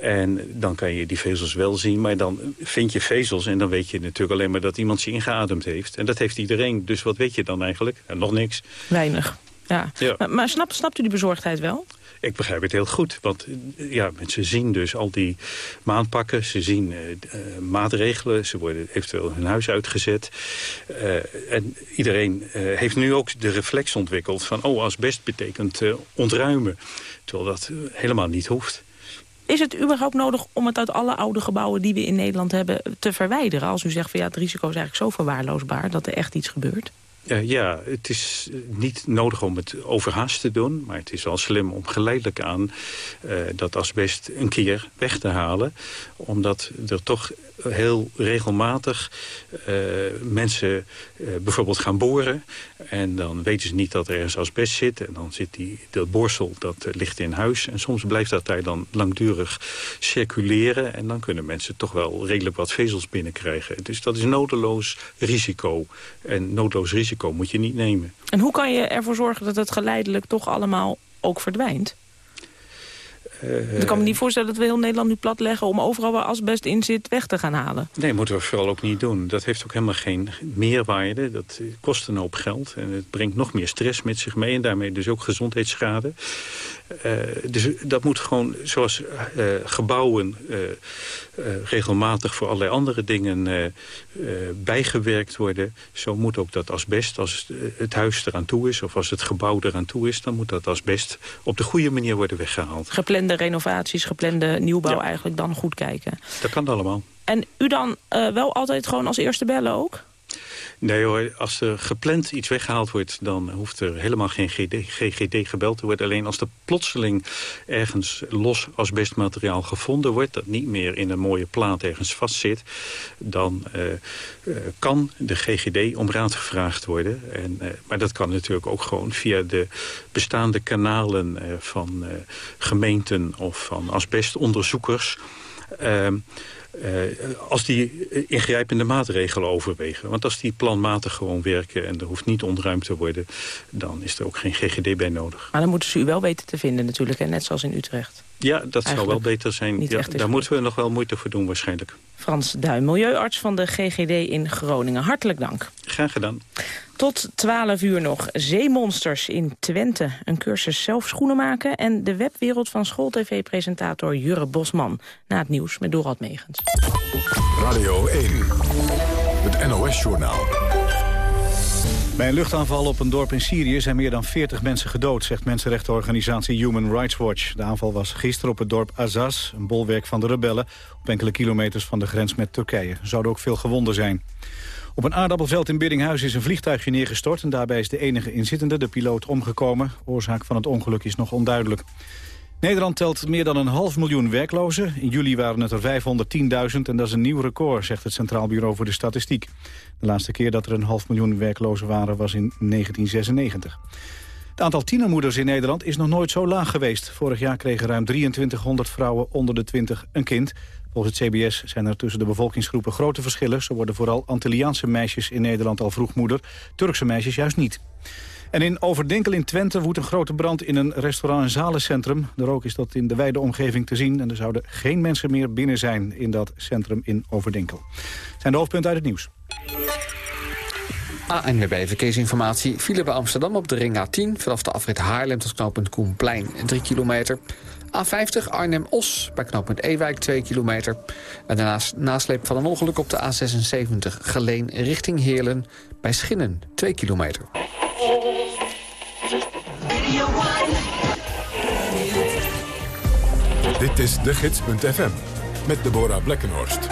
En dan kan je die vezels wel zien. Maar dan vind je vezels en dan weet je natuurlijk alleen maar... dat iemand ze ingeademd heeft. En dat heeft iedereen. Dus wat weet je dan eigenlijk? En nog niks. Weinig. Ja. ja. Maar, maar snapt, snapt u die bezorgdheid wel? Ik begrijp het heel goed, want ja, mensen zien dus al die maanpakken. Ze zien uh, uh, maatregelen, ze worden eventueel hun huis uitgezet. En iedereen heeft nu ook de reflex ontwikkeld van... oh, asbest betekent ontruimen, terwijl dat helemaal niet hoeft. Is het überhaupt nodig om het uit alle oude gebouwen die we in Nederland hebben te verwijderen? Als u zegt van ja, het risico is eigenlijk zo verwaarloosbaar dat er echt iets gebeurt. Uh, ja, het is niet nodig om het overhaast te doen. Maar het is wel slim om geleidelijk aan uh, dat asbest een keer weg te halen. Omdat er toch heel regelmatig uh, mensen uh, bijvoorbeeld gaan boren. En dan weten ze niet dat er ergens asbest zit. En dan zit die, dat borstel, dat ligt in huis. En soms blijft dat daar dan langdurig circuleren. En dan kunnen mensen toch wel redelijk wat vezels binnenkrijgen. Dus dat is nodeloos risico. En nodeloos risico moet je niet nemen. En hoe kan je ervoor zorgen dat het geleidelijk toch allemaal ook verdwijnt? Ik kan me niet voorstellen dat we heel Nederland nu platleggen... om overal waar asbest in zit weg te gaan halen. Nee, moeten we vooral ook niet doen. Dat heeft ook helemaal geen meerwaarde. Dat kost een hoop geld. En het brengt nog meer stress met zich mee. En daarmee dus ook gezondheidsschade. Uh, dus dat moet gewoon, zoals uh, gebouwen uh, regelmatig voor allerlei andere dingen bijgewerkt worden. Zo moet ook dat asbest, als het huis eraan toe is of als het gebouw eraan toe is, dan moet dat asbest op de goede manier worden weggehaald. Geplande renovaties, geplande nieuwbouw eigenlijk dan goed kijken. Dat kan allemaal. En u dan wel altijd gewoon als eerste bellen ook? Nee hoor, als er gepland iets weggehaald wordt... dan hoeft er helemaal geen GGD gebeld te worden. Alleen als er plotseling ergens los asbestmateriaal gevonden wordt... dat niet meer in een mooie plaat ergens vastzit... dan uh, uh, kan de GGD om raad gevraagd worden. En, uh, maar dat kan natuurlijk ook gewoon via de bestaande kanalen... van gemeenten of van asbestonderzoekers... Ehm, als die ingrijpende maatregelen overwegen. Want als die planmatig gewoon werken en er hoeft niet ontruimd te worden... dan is er ook geen GGD bij nodig. Maar dan moeten ze u wel weten te vinden natuurlijk, hè? net zoals in Utrecht. Ja, dat zou wel beter zijn. Ja, daar moeten we nog wel moeite voor doen waarschijnlijk. Frans Duin, milieuarts van de GGD in Groningen. Hartelijk dank. Graag gedaan. Tot 12 uur nog. Zeemonsters in Twente. Een cursus zelf schoenen maken. En de webwereld van schooltv-presentator Jurre Bosman. Na het nieuws met Dorald Megens. Radio 1. Het NOS-journaal. Bij een luchtaanval op een dorp in Syrië zijn meer dan 40 mensen gedood, zegt mensenrechtenorganisatie Human Rights Watch. De aanval was gisteren op het dorp Azaz, een bolwerk van de rebellen, op enkele kilometers van de grens met Turkije. Er zouden ook veel gewonden zijn. Op een aardappelveld in Biddinghuis is een vliegtuigje neergestort en daarbij is de enige inzittende, de piloot, omgekomen. Oorzaak van het ongeluk is nog onduidelijk. Nederland telt meer dan een half miljoen werklozen. In juli waren het er 510.000 en dat is een nieuw record, zegt het Centraal Bureau voor de Statistiek. De laatste keer dat er een half miljoen werklozen waren was in 1996. Het aantal tienermoeders in Nederland is nog nooit zo laag geweest. Vorig jaar kregen ruim 2300 vrouwen onder de 20 een kind. Volgens het CBS zijn er tussen de bevolkingsgroepen grote verschillen. Zo worden vooral Antilliaanse meisjes in Nederland al vroeg moeder. Turkse meisjes juist niet. En in Overdenkel in Twente woedt een grote brand in een restaurant- en zalencentrum. De rook is tot in de wijde omgeving te zien... en er zouden geen mensen meer binnen zijn in dat centrum in Overdenkel. zijn de hoofdpunten uit het nieuws. ANWB Verkeersinformatie. File bij Amsterdam op de ring A10... vanaf de afrit Haarlem tot knooppunt Koenplein, 3 kilometer. A50 Arnhem-Os bij knooppunt Ewijk 2 kilometer. En daarnaast nasleep van een ongeluk op de A76 Geleen richting Heerlen... bij Schinnen 2 kilometer. Dit is de gids.fm met Deborah Blekkenhorst.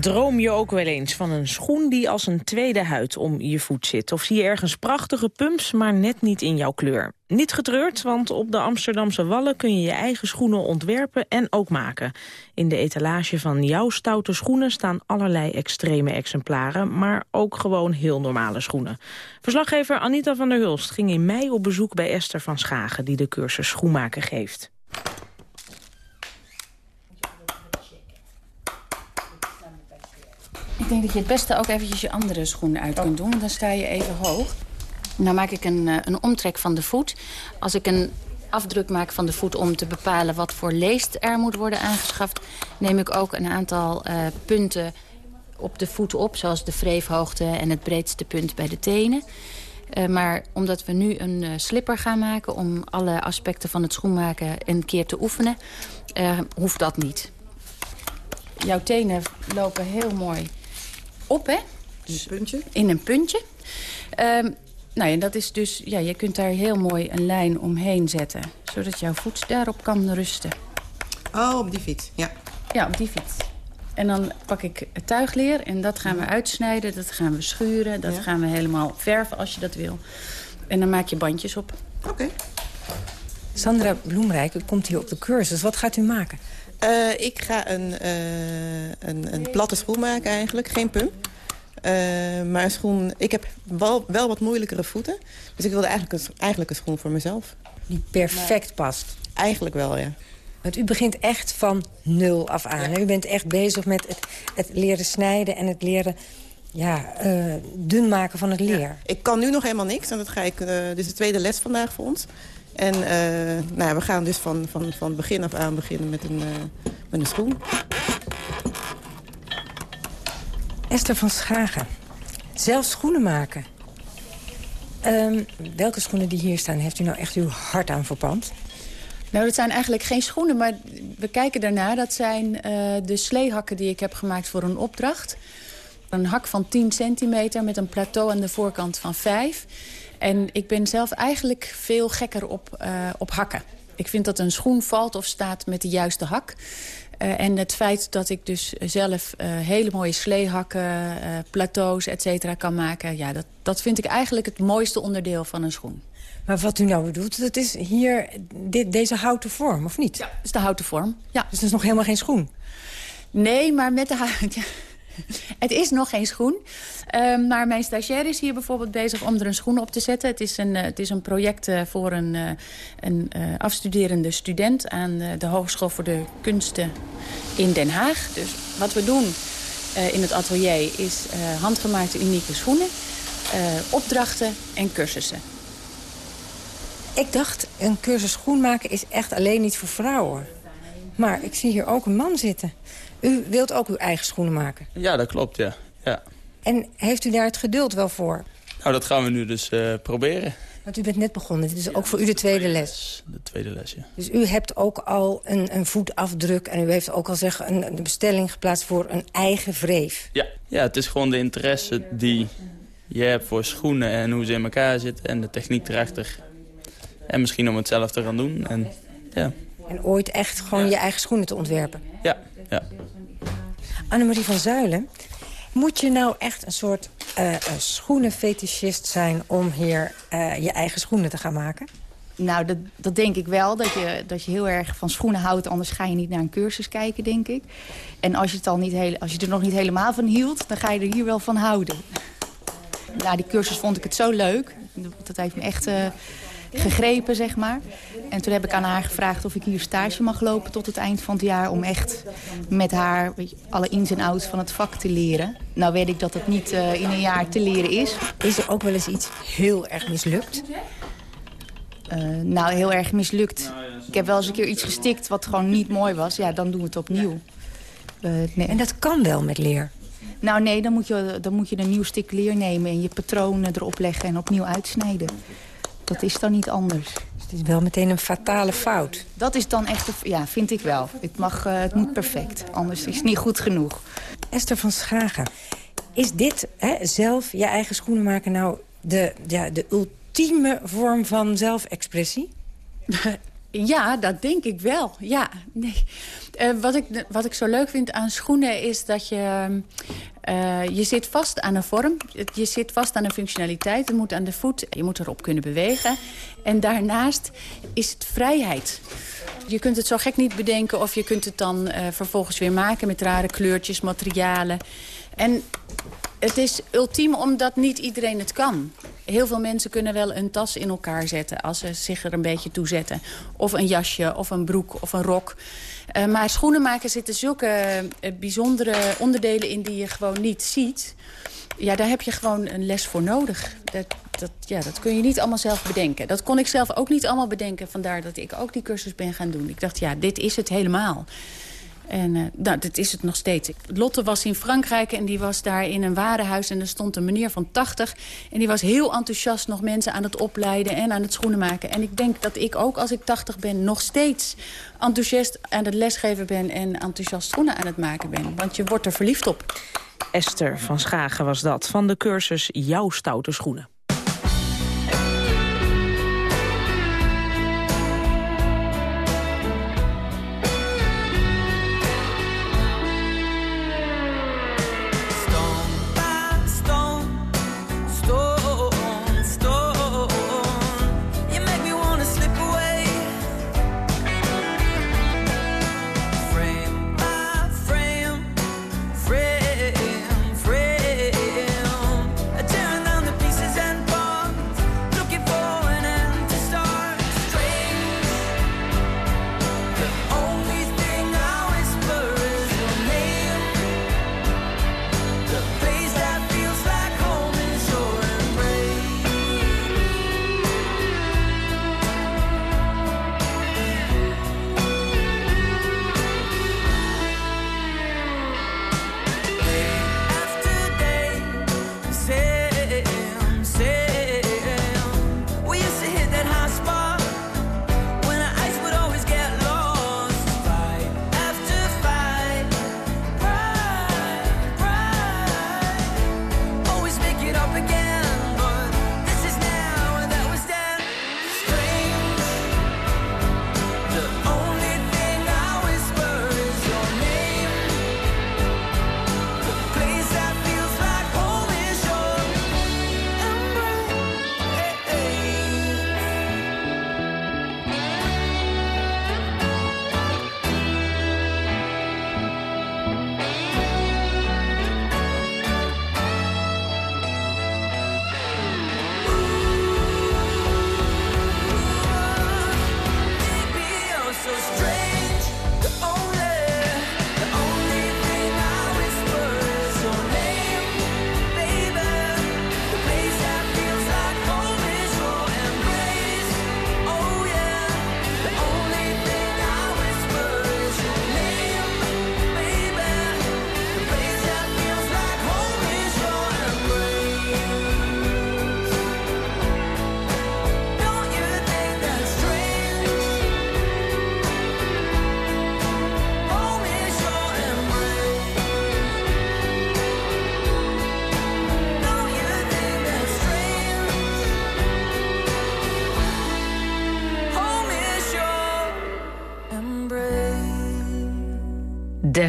Droom je ook wel eens van een schoen die als een tweede huid om je voet zit? Of zie je ergens prachtige pumps, maar net niet in jouw kleur? Niet getreurd, want op de Amsterdamse Wallen kun je je eigen schoenen ontwerpen en ook maken. In de etalage van jouw stoute schoenen staan allerlei extreme exemplaren, maar ook gewoon heel normale schoenen. Verslaggever Anita van der Hulst ging in mei op bezoek bij Esther van Schagen, die de cursus schoenmaken geeft. Denk dat je het beste ook eventjes je andere schoenen uit kunt doen. Want dan sta je even hoog. Dan maak ik een, eh, een omtrek van de voet. Als ik een afdruk maak van de voet om te bepalen wat voor leest er moet worden aangeschaft... neem ik ook een aantal uh, punten op de voet op... zoals de wreefhoogte en het breedste punt bij de tenen. Uh, maar omdat we nu een uh, slipper gaan maken... om alle aspecten van het schoenmaken een keer te oefenen... hoeft dat niet. Jouw tenen lopen heel mooi op, hè? Dus in een puntje? In een puntje. Um, nou ja, dat is dus, ja, je kunt daar heel mooi een lijn omheen zetten. Zodat jouw voet daarop kan rusten. Oh, op die fiets, ja. Ja, op die fiets. En dan pak ik het tuigleer en dat gaan we uitsnijden. Dat gaan we schuren. Dat gaan we helemaal verven als je dat wil. En dan maak je bandjes op. Oké. Sandra Bloemrijk, u komt hier op de cursus. Wat gaat u maken? Uh, ik ga een, uh, een, een, platte schoen maken eigenlijk, geen pump. Uh, maar een schoen, ik heb wel, wel, wat moeilijkere voeten. Dus ik wilde eigenlijk een, eigenlijk een schoen voor mezelf. Die perfect past? Eigenlijk wel, ja. Want u begint echt van nul af aan. Ja. U bent echt bezig met het, het, leren snijden en het leren ja, dun maken van het leer. Ja. Ik kan nu nog helemaal niks. En dat ga ik, dit is de tweede les vandaag voor ons. En uh, nou, we gaan dus van, van, van begin af aan beginnen met een, uh, met een schoen. Esther van Schagen. Zelf schoenen maken. Um, welke schoenen die hier staan heeft u nou echt uw hart aan verpand? Nou, dat zijn eigenlijk geen schoenen, maar we kijken daarna. Dat zijn uh, de sleehakken die ik heb gemaakt voor een opdracht. Een hak van 10 centimeter met een plateau aan de voorkant van 5. En ik ben zelf eigenlijk veel gekker op, uh, op hakken. Ik vind dat een schoen valt of staat met de juiste hak. Uh, en het feit dat ik dus zelf uh, hele mooie sleehakken, plateaus, et cetera, kan maken... Ja, dat, dat vind ik eigenlijk het mooiste onderdeel van een schoen. Maar wat u nou bedoelt, dat is hier dit, deze houten vorm, of niet? Ja, dat is de houten vorm. Ja. Dus dat is nog helemaal geen schoen? Nee, maar met de houten... het is nog geen schoen. Uh, maar mijn stagiair is hier bijvoorbeeld bezig om er een schoen op te zetten. Het is een, uh, het is een project uh, voor een, uh, een afstuderende student... aan de Hogeschool voor de Kunsten in Den Haag. Dus wat we doen in het atelier is handgemaakte unieke schoenen... opdrachten en cursussen. Ik dacht, een cursus schoenmaken is echt alleen niet voor vrouwen. Maar ik zie hier ook een man zitten. U wilt ook uw eigen schoenen maken? Ja, dat klopt, ja. ja. En heeft u daar het geduld wel voor? Nou, dat gaan we nu dus uh, proberen. Want u bent net begonnen. Dit is ook voor u de tweede les. De tweede les, ja. Dus u hebt ook al een, een voetafdruk... en u heeft ook al zeg, een, een bestelling geplaatst voor een eigen wreef. Ja. ja, het is gewoon de interesse die je hebt voor schoenen... en hoe ze in elkaar zitten en de techniek erachter. En misschien om het zelf te gaan doen. En, ja. en ooit echt gewoon je eigen schoenen te ontwerpen. Ja. Annemarie van Zuilen, moet je nou echt een soort uh, schoenenfetischist zijn... om hier uh, je eigen schoenen te gaan maken? Nou, dat, dat denk ik wel. Dat je, dat je heel erg van schoenen houdt. Anders ga je niet naar een cursus kijken, denk ik. En als je, het al niet heel, als je er nog niet helemaal van hield... dan ga je er hier wel van houden. Na die cursus vond ik het zo leuk. Dat heeft me echt... Uh, gegrepen, zeg maar. En toen heb ik aan haar gevraagd of ik hier stage mag lopen tot het eind van het jaar... om echt met haar weet je, alle ins en outs van het vak te leren. Nou weet ik dat het niet uh, in een jaar te leren is. Is er ook wel eens iets heel erg mislukt? Uh, nou, heel erg mislukt. Ik heb wel eens een keer iets gestikt wat gewoon niet mooi was. Ja, dan doen we het opnieuw. Uh, nee. En dat kan wel met leer? Nou nee, dan moet, je, dan moet je een nieuw stuk leer nemen... en je patronen erop leggen en opnieuw uitsnijden. Dat is dan niet anders. Dus het is wel meteen een fatale fout. Dat is dan echt, ja, vind ik wel. Het, mag, uh, het moet perfect, anders is het niet goed genoeg. Esther van Schagen, is dit hè, zelf je eigen schoenen maken nou de, ja, de ultieme vorm van zelfexpressie? Ja, dat denk ik wel. Ja, nee. Uh, wat, ik, wat ik zo leuk vind aan schoenen is dat je... Uh, je zit vast aan een vorm. Je zit vast aan een functionaliteit. Het moet aan de voet. Je moet erop kunnen bewegen. En daarnaast is het vrijheid. Je kunt het zo gek niet bedenken of je kunt het dan uh, vervolgens weer maken... met rare kleurtjes, materialen. En het is ultiem omdat niet iedereen het kan. Heel veel mensen kunnen wel een tas in elkaar zetten... als ze zich er een beetje toe zetten. Of een jasje, of een broek, of een rok. Uh, maar schoenen maken zitten zulke uh, bijzondere onderdelen in... die je gewoon niet ziet. Ja, daar heb je gewoon een les voor nodig. Dat, dat, ja, dat kun je niet allemaal zelf bedenken. Dat kon ik zelf ook niet allemaal bedenken. Vandaar dat ik ook die cursus ben gaan doen. Ik dacht, ja, dit is het helemaal. En uh, nou, dat is het nog steeds. Lotte was in Frankrijk en die was daar in een warenhuis... en er stond een meneer van 80 en die was heel enthousiast... nog mensen aan het opleiden en aan het schoenen maken. En ik denk dat ik ook als ik 80 ben nog steeds enthousiast aan het lesgeven ben... en enthousiast schoenen aan het maken ben. Want je wordt er verliefd op. Esther van Schagen was dat, van de cursus Jouw Stoute Schoenen.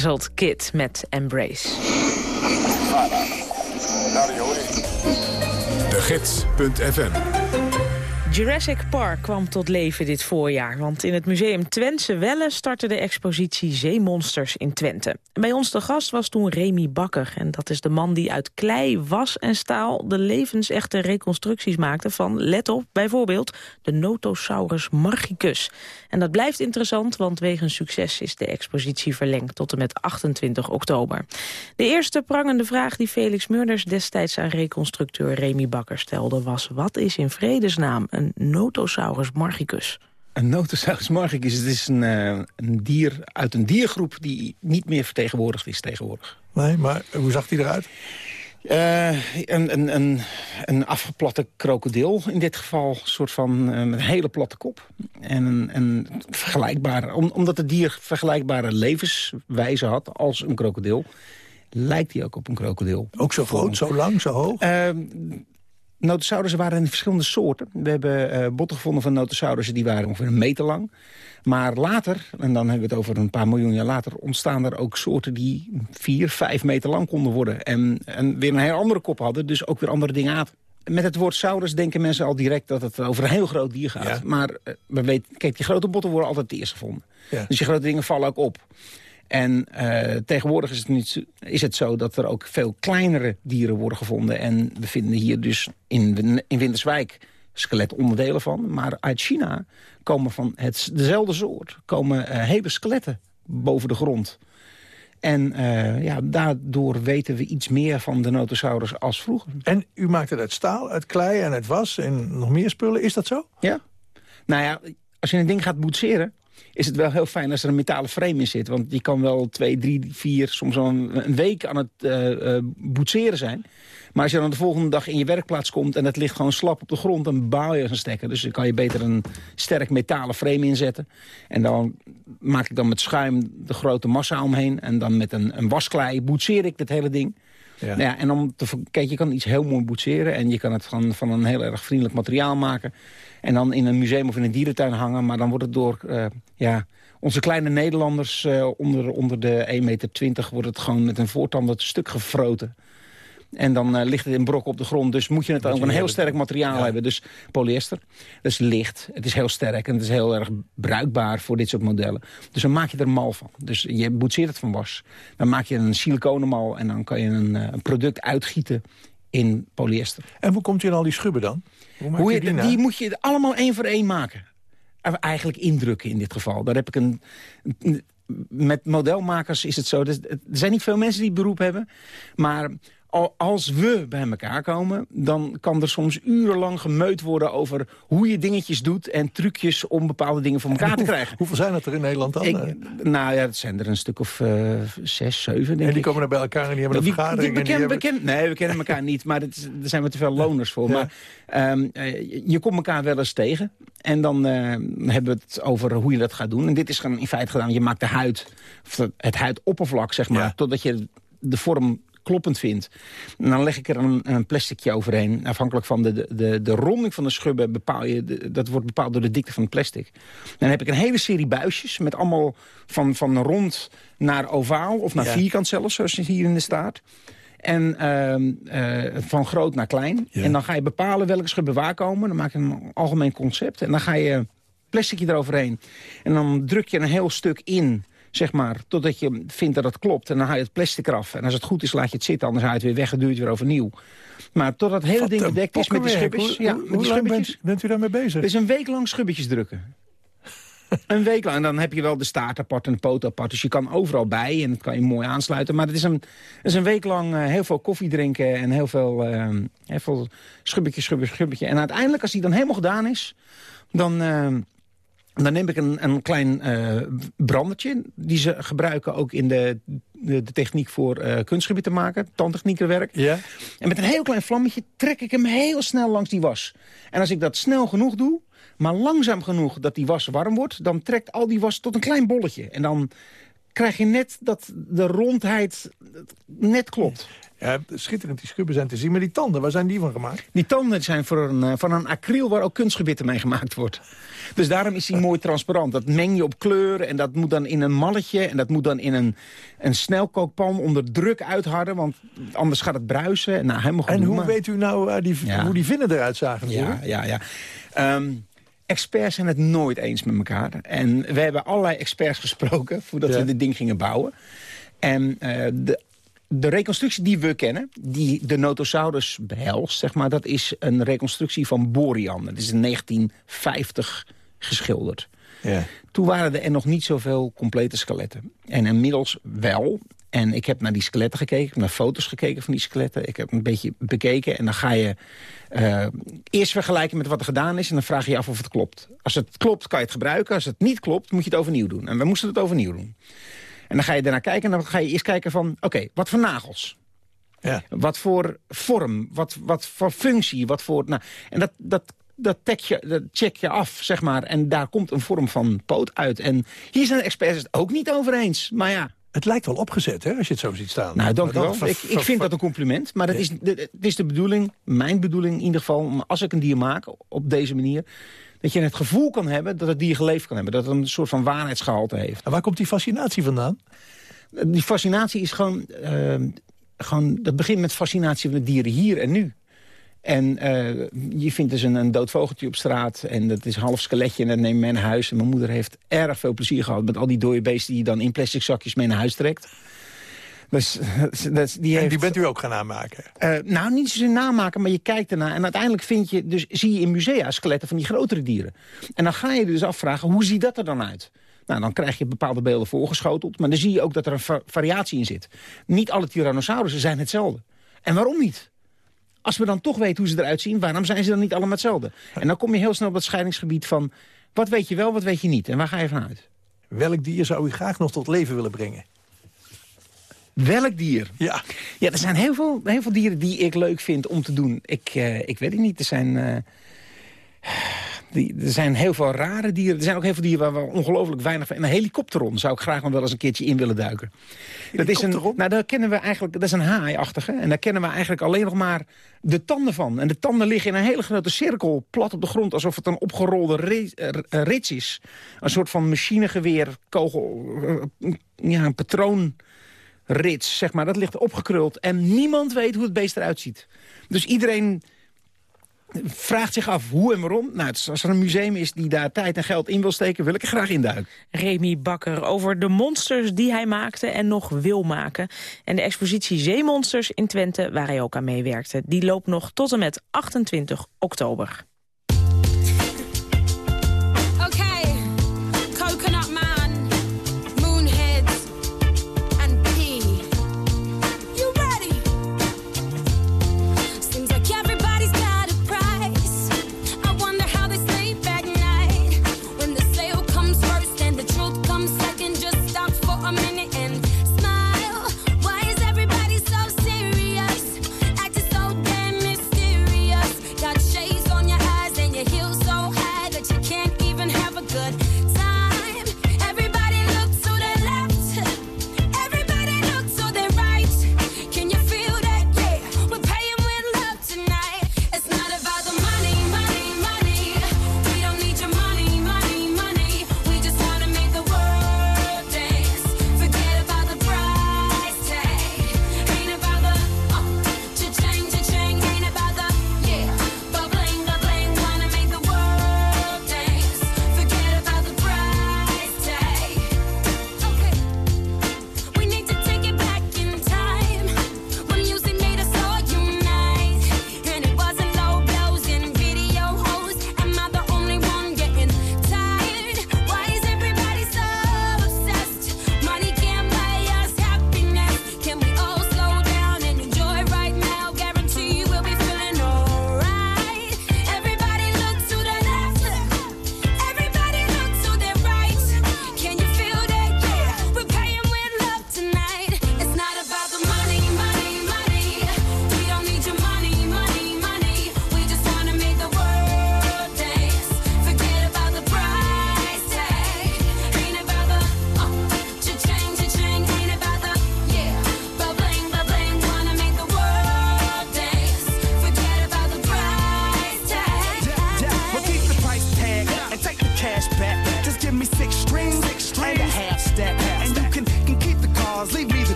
Dazzled Kid met Embrace. De Gids.fm Jurassic Park kwam tot leven dit voorjaar. Want in het museum Twentse Welle startte de expositie Zeemonsters in Twente. bij ons de gast was toen Remy Bakker. En dat is de man die uit klei, was en staal de levensechte reconstructies maakte van, let op, bijvoorbeeld de Notosaurus margicus. En dat blijft interessant, want wegens succes is de expositie verlengd tot en met 28 oktober. De eerste prangende vraag die Felix Murders destijds aan reconstructeur Remy Bakker stelde was, wat is in vredesnaam een Notosaurus margicus. Een Notosaurus margicus het is een, uh, een, dier uit een diergroep die niet meer vertegenwoordigd is tegenwoordig. Nee, maar hoe zag hij eruit? Uh, een, een, een, een, afgeplatte krokodil in dit geval. Een soort van uh, met een hele platte kop. En een, een vergelijkbare, om, omdat het dier vergelijkbare levenswijze had als een krokodil lijkt hij ook op een krokodil. Ook zo groot, zo lang, zo hoog? Uh, Notosaurussen waren in verschillende soorten. We hebben uh, botten gevonden van notosaurussen die waren ongeveer een meter lang. Maar later, en dan hebben we het over een paar miljoen jaar later... ontstaan er ook soorten die vier, vijf meter lang konden worden. En, en weer een heel andere kop hadden, dus ook weer andere dingen aten. Met het woord saurus denken mensen al direct dat het over een heel groot dier gaat. Maar uh, we weten, kijk, die grote botten worden altijd het eerst gevonden. Ja. Dus die grote dingen vallen ook op. En uh, tegenwoordig is het, niet, is het zo dat er ook veel kleinere dieren worden gevonden. En we vinden hier dus in, in Winterswijk skeletonderdelen van. Maar uit China komen van het, dezelfde soort komen uh, hele skeletten boven de grond. En uh, ja, daardoor weten we iets meer van de Notosaurus als vroeger. En u maakt het uit staal, uit klei en uit was en nog meer spullen. Is dat zo? Ja. Nou ja, als je een ding gaat boetseren is het wel heel fijn als er een metalen frame in zit. Want die kan wel twee, drie, vier, soms wel een, week aan het uh, boetseren zijn. Maar als je dan de volgende dag in je werkplaats komt... en het ligt gewoon slap op de grond, dan baal je als een stekker. Dus dan kan je beter een sterk metalen frame inzetten. En dan maak ik dan met schuim de grote massa omheen. En dan met een, een wasklei boetseer ik het hele ding. Ja. Nou ja, en om te, kijk, je kan iets heel mooi boetseren... en je kan het van, van een heel erg vriendelijk materiaal maken... En dan in een museum of in een dierentuin hangen. Maar dan wordt het door uh, ja, onze kleine Nederlanders uh, onder, onder de 1,20 meter... wordt het gewoon met een voortand het stuk gefroten. En dan uh, ligt het in brok op de grond. Dus moet je het ook een heel sterk materiaal ja. hebben. Dus polyester. Dat is licht. Het is heel sterk. En het is heel erg bruikbaar voor dit soort modellen. Dus dan maak je er een mal van. Dus je boetseert het van was. Dan maak je een siliconenmal. En dan kan je een, een product uitgieten in polyester. En hoe komt je in al die schubben dan? Hoe, Hoe je, die, die, moet je allemaal één voor één maken. Eigenlijk indrukken in dit geval. Daar heb ik een, met modelmakers is het zo. Er zijn niet veel mensen die beroep hebben. Maar als we bij elkaar komen, dan kan er soms urenlang gemeut worden over hoe je dingetjes doet en trucjes om bepaalde dingen voor elkaar te krijgen. Hoeveel zijn het er in Nederland dan? Ik, nou ja, het zijn er een stuk of uh, zes, zeven denk En die komen er bij elkaar en die hebben een die, vergadering. Die, die hebben... nee, we kennen elkaar niet, maar er zijn we te veel loners voor. Maar um, je komt elkaar wel eens tegen en dan uh, hebben we het over hoe je dat gaat doen. En dit is in feite gedaan, je maakt de huid, het huidoppervlak zeg maar, totdat je de vorm kloppend vindt. En dan leg ik er een, een plasticje overheen. Afhankelijk van de, de, de ronding van de schubben bepaal je... dat wordt bepaald door de dikte van het plastic. Dan heb ik een hele serie buisjes met allemaal van, van rond naar ovaal... of naar vierkant zelfs, zoals je hier in de staat. En uh, van groot naar klein. En dan ga je bepalen welke schubben waar komen. Dan maak je een algemeen concept. En dan ga je plasticje eroverheen. En dan druk je een heel stuk in zeg maar, totdat je vindt dat het klopt. En dan haal je het plastic eraf. En als het goed is, laat je het zitten. Anders haal je het weer weg en duurt weer overnieuw. Maar totdat het hele ding bedekt is met die schubbetjes. Hoe, ja, hoe lang bent, bent, u daarmee bezig? Het is een week lang schubbetjes drukken. een week lang. En dan heb je wel de staart apart en de poot apart. Dus je kan overal bij en dat kan je mooi aansluiten. Maar het is een, het is een week lang uh, heel veel koffie drinken en heel veel, uh, heel veel schubbetje, schubbetje, schubbetje. En uiteindelijk, als die dan helemaal gedaan is... dan, uh, dan neem ik een, een klein uh, brandertje. Die ze gebruiken ook in de, de, de techniek voor uh, kunstgebied te maken. Tandtechniekerwerk. Ja. En met een heel klein vlammetje trek ik hem heel snel langs die was. En als ik dat snel genoeg doe, maar langzaam genoeg dat die was warm wordt... dan trekt al die was tot een klein bolletje. En dan krijg je net dat de rondheid net klopt. Ja, schitterend die schubben zijn te zien. Maar die tanden, waar zijn die van gemaakt? Die tanden zijn voor een, eh, van een acryl waar ook kunstgebitten mee gemaakt wordt. Dus daarom is hij mooi transparant. Dat meng je op kleur en dat moet dan in een malletje... en dat moet dan in een, een snelkookpan onder druk uitharden... want anders gaat het bruisen. Nou, helemaal en hoe weet u nou uh, die, hoe die vinnen eruit zagen? Ja, ja, ja. Ehm, experts zijn het nooit eens met elkaar. En we hebben allerlei experts gesproken voordat we dit ding gingen bouwen. En uh, de de reconstructie die we kennen, die de Notosaurus behelst... Zeg maar, dat is een reconstructie van Borian. Dat is in 1950 geschilderd. Ja. Toen waren er nog niet zoveel complete skeletten. En inmiddels wel. En ik heb naar die skeletten gekeken, ik heb naar foto's gekeken van die skeletten. Ik heb een beetje bekeken en dan ga je uh, eerst vergelijken met wat er gedaan is... en dan vraag je je af of het klopt. Als het klopt, kan je het gebruiken. Als het niet klopt, moet je het overnieuw doen. En we moesten het overnieuw doen. En dan ga je daarna kijken en dan ga je eerst kijken van... oké, wat voor nagels? Ja. Wat voor vorm? Wat, wat voor functie? Wat voor, nou, en dat, dat, dat, je, dat check je af, zeg maar. En daar komt een vorm van poot uit. En hier zijn de experts het ook niet over eens. Maar ja, het lijkt wel opgezet, hè, als je het zo ziet staan. Nou, dank u wel. Ik, ik vind dat een compliment. Maar dat is, het is de bedoeling, mijn bedoeling in ieder geval... als ik een dier maak op deze manier dat je het gevoel kan hebben dat het dier geleefd kan hebben. Dat het een soort van waarheidsgehalte heeft. En waar komt die fascinatie vandaan? Die fascinatie is gewoon... Uh, gewoon dat begint met fascinatie van de dieren hier en nu. En uh, je vindt dus een, een dood vogeltje op straat. En dat is een half skeletje en dat neemt men naar huis. En mijn moeder heeft erg veel plezier gehad met al die dode beesten... die je dan in plastic zakjes mee naar huis trekt. Dus, dus die heeft, en die bent u ook gaan namaken? Uh, nou, niet zozeer namaken, maar je kijkt ernaar. En uiteindelijk vind je, dus zie je in musea skeletten van die grotere dieren. En dan ga je dus afvragen, hoe ziet dat er dan uit? Nou, dan krijg je bepaalde beelden voorgeschoteld. Maar dan zie je ook dat er een variatie in zit. Niet alle tyrannosaurussen zijn hetzelfde. En waarom niet? Als we dan toch weten hoe ze eruit zien, waarom zijn ze dan niet allemaal hetzelfde? En dan kom je heel snel op dat scheidingsgebied van... wat weet je wel, wat weet je niet? En waar ga je vanuit? Welk dier zou u graag nog tot leven willen brengen? Welk dier? Ja. Ja, er zijn heel veel, heel veel dieren die ik leuk vind om te doen. Ik, uh, ik weet het niet. Er zijn, uh, die, er zijn heel veel rare dieren. Er zijn ook heel veel dieren waar we ongelooflijk weinig van... Een helikopteron zou ik graag nog wel eens een keertje in willen duiken. Dat is een, nou, daar kennen we eigenlijk, dat is een haai-achtige. En daar kennen we eigenlijk alleen nog maar de tanden van. En de tanden liggen in een hele grote cirkel, plat op de grond... alsof het een opgerolde rits is. Een soort van machinegeweer, kogel, ja, een patroon rits, zeg maar. Dat ligt opgekruld en niemand weet hoe het beest eruit ziet. Dus iedereen vraagt zich af hoe en waarom. Nou, als er een museum is die daar tijd en geld in wil steken... wil ik er graag induiken. Remy Bakker over de monsters die hij maakte en nog wil maken. En de expositie Zeemonsters in Twente, waar hij ook aan meewerkte... die loopt nog tot en met 28 oktober.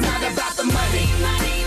Not about the money. money,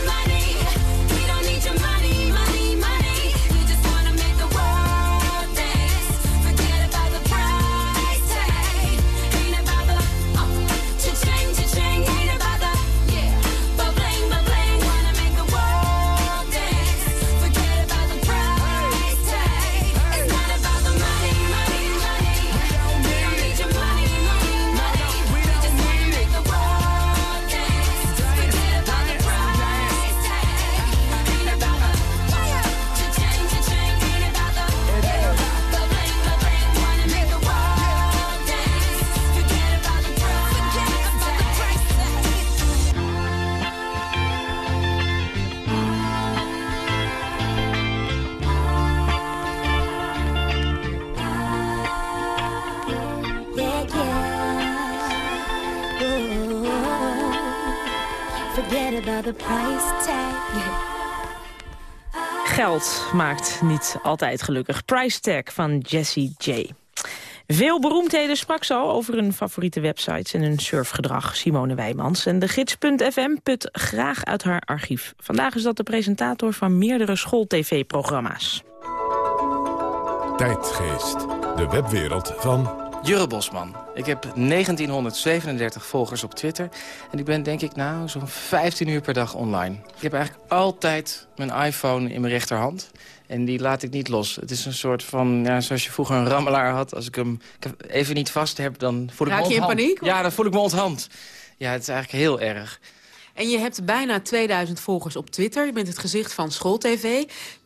Geld maakt niet altijd gelukkig. Price Tag van Jessie J. Veel beroemdheden sprak zo over hun favoriete websites en hun surfgedrag. Simone Wijmans. En de gids.fm put graag uit haar archief. Vandaag is dat de presentator van meerdere school-tv-programma's. Tijdgeest, de webwereld van... Jurre Bosman. Ik heb 1937 volgers op Twitter. En ik ben denk ik nou zo'n 15 uur per dag online. Ik heb eigenlijk altijd mijn iPhone in mijn rechterhand. En die laat ik niet los. Het is een soort van, ja, zoals je vroeger een rammelaar had. Als ik hem even niet vast heb, dan voel ik Raak me je in onthand. paniek? Ja, dan voel ik me onthand. Ja, het is eigenlijk heel erg. En je hebt bijna 2000 volgers op Twitter. Je bent het gezicht van schooltv.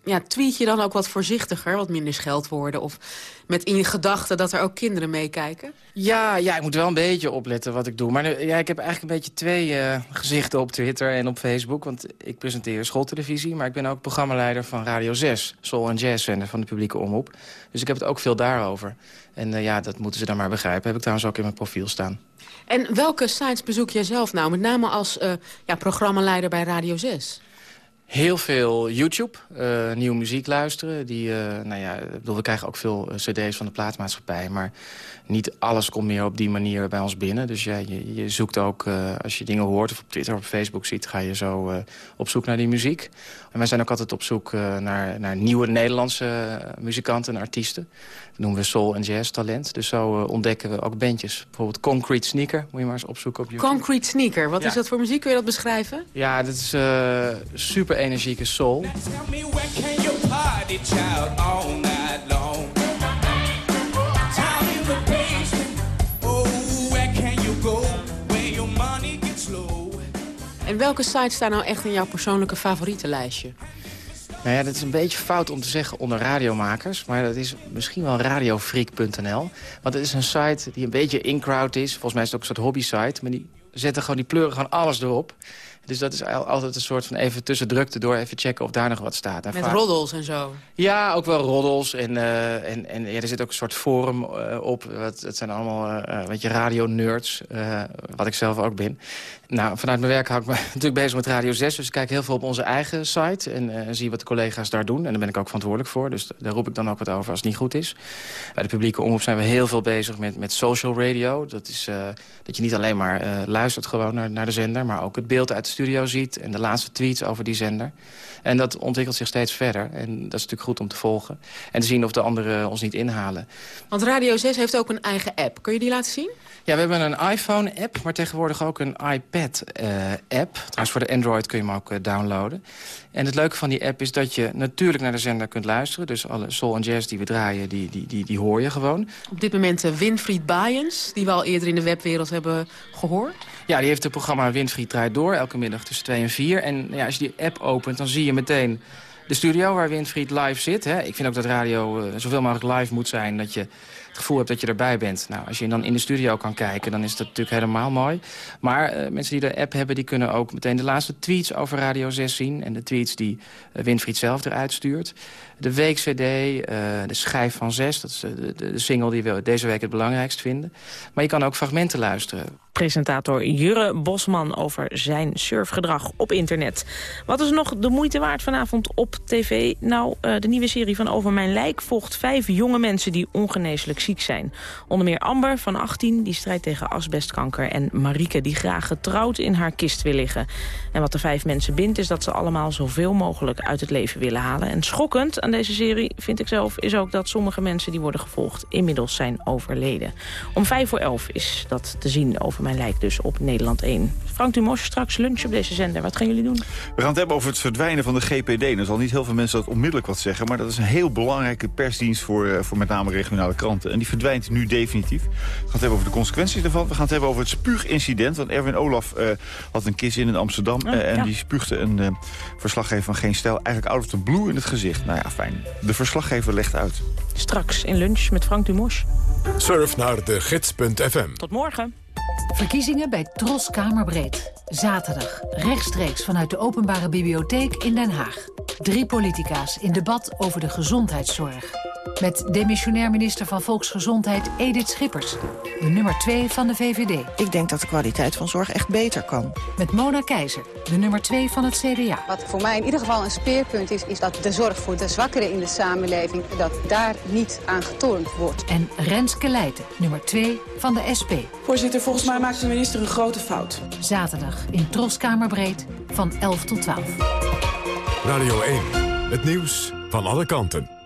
Ja, tweet je dan ook wat voorzichtiger, wat minder scheldwoorden... of met in je gedachten dat er ook kinderen meekijken? Ja, ja, ik moet wel een beetje opletten wat ik doe. Maar nu- ja, ik heb eigenlijk een beetje twee eh, gezichten op Twitter en op Facebook. Want ik presenteer schooltelevisie, maar ik ben ook programmaleider van Radio 6. Soul en Jazz van de publieke omroep. Dus ik heb het ook veel daarover. En eh, ja, dat moeten ze dan maar begrijpen. Heb ik trouwens ook in mijn profiel staan. En welke sites bezoek jij zelf nou? Met name als eh ja, programmaleider bij Radio 6. Heel veel YouTube, eh, nieuwe muziek luisteren. Die, eh, nou ja, bedoel, we krijgen ook veel eh, cd's van de plaatsmaatschappij. Maar niet alles komt meer op die manier bij ons binnen. Dus ja, je, zoekt ook, als je dingen hoort of op Twitter of op Facebook ziet... ga je zo op zoek naar die muziek. En wij zijn ook altijd op zoek naar, naar nieuwe Nederlandse muzikanten en artiesten. Dat noemen we soul en jazz talent. Dus zo eh, ontdekken we ook bandjes. Bijvoorbeeld Concrete Sneaker, moet je maar eens opzoeken op YouTube. Concrete Sneaker, wat Ja. is dat voor muziek? Kun je dat beschrijven? Ja, dat is eh, super energieke soul. Oh. En welke sites staan nou echt in jouw persoonlijke favorietenlijstje? Nou ja, dat is een beetje fout om te zeggen onder radiomakers. Maar dat is misschien wel radiofreak.nl. Want het is een site die een beetje in-crowd is. Volgens mij is het ook een soort hobby-site. Maar die zetten gewoon, die pleuren gewoon alles erop. Dus dat is al- altijd een soort van even tussen drukte door even checken of daar nog wat staat. En Met vaak- roddels en zo. Ja, ook wel roddels. En, eh, en, en ja, er zit ook een soort forum eh, op. Het, het zijn allemaal weet je, radio-nerds, wat ik zelf ook ben. Nou, vanuit mijn werk hou ik me natuurlijk bezig met Radio 6. Dus ik kijk heel veel op onze eigen site en eh, zie wat de collega's daar doen. En daar ben ik ook verantwoordelijk voor. Dus daar roep ik dan ook wat over als het niet goed is. Bij de publieke omroep zijn we heel veel bezig met, met social radio. Dat is eh, dat je niet alleen maar eh, luistert gewoon naar, naar de zender... maar ook het beeld uit de studio ziet en de laatste tweets over die zender. En dat ontwikkelt zich steeds verder. En dat is natuurlijk goed om te volgen. En te zien of de anderen ons niet inhalen. Want Radio 6 heeft ook een eigen app. Kun je die laten zien? Ja, we hebben een iPhone-app, maar tegenwoordig ook een iPad-app. Trouwens, voor de Android kun je hem ook eh, downloaden. En het leuke van die app is dat je natuurlijk naar de zender kunt luisteren. Dus alle soul en jazz die we draaien, die, die, die, die hoor je gewoon. Op dit moment eh, Winfried Baaiens, die we al eerder in de webwereld hebben gehoord. Ja, die heeft het programma Winfried draait door, elke middag tussen 2 en 4. En ja, als je die app opent, dan zie je meteen de studio waar Winfried live zit. Hè. Ik vind ook dat radio eh, zoveel mogelijk live moet zijn. Dat je het gevoel hebt dat je erbij bent. Nou, als je dan in de studio kan kijken, dan is dat natuurlijk helemaal mooi. Maar uh, mensen die de app hebben, die kunnen ook meteen de laatste tweets over Radio 6 zien. En de tweets die uh, Winfried zelf eruit stuurt. De week-cd, uh, de schijf van 6, dat is de, de, de single die we deze week het belangrijkst vinden. Maar je kan ook fragmenten luisteren presentator Jurre Bosman over zijn surfgedrag op internet. Wat is nog de moeite waard vanavond op tv? Nou, uh, de nieuwe serie van Over Mijn Lijk volgt vijf jonge mensen die ongeneeslijk ziek zijn. Onder meer Amber van 18, die strijdt tegen asbestkanker... en Marieke, die graag getrouwd in haar kist wil liggen. En wat de vijf mensen bindt, is dat ze allemaal zoveel mogelijk uit het leven willen halen. En schokkend aan deze serie, vind ik zelf, is ook dat sommige mensen die worden gevolgd... inmiddels zijn overleden. Om vijf voor elf is dat te zien over mijn lijk dus op Nederland 1. Frank Dumos, straks lunch op deze zender. Wat gaan jullie doen? We gaan het hebben over het verdwijnen van de GPD. Er zal niet heel veel mensen dat onmiddellijk wat zeggen... maar dat is een heel belangrijke persdienst voor, uh, voor met name regionale kranten. En die verdwijnt nu definitief. We gaan het hebben over de consequenties daarvan. We gaan het hebben over het spuugincident. Want Erwin Olaf uh, had een kist in in Amsterdam... Uh, en ja. die spuugde een verslaggever van Geen Stijl eigenlijk out of the blue in het gezicht. Nou ja, fijn. De verslaggever legt uit. Straks in lunch met Frank Dumos. Surf naar de gids.fm. Tot morgen. Verkiezingen bij Tros Kamerbreed. Zaterdag, rechtstreeks vanuit de Openbare Bibliotheek in Den Haag. Drie politica's in debat over de gezondheidszorg. Met demissionair minister van Volksgezondheid Edith Schippers. De nummer 2 van de VVD. Ik denk dat de kwaliteit van zorg echt beter kan. Met Mona Keizer, de nummer 2 van het CDA. Wat voor mij in ieder geval een speerpunt is... is dat de zorg voor de zwakkeren in de samenleving... dat daar niet aan getornd wordt. En Renske Leijten, nummer 2 van de SP. Voorzitter, volgens mij maakt de minister een grote fout. Zaterdag in Troskamerbreed van 11 tot 12. Radio 1, het nieuws van alle kanten.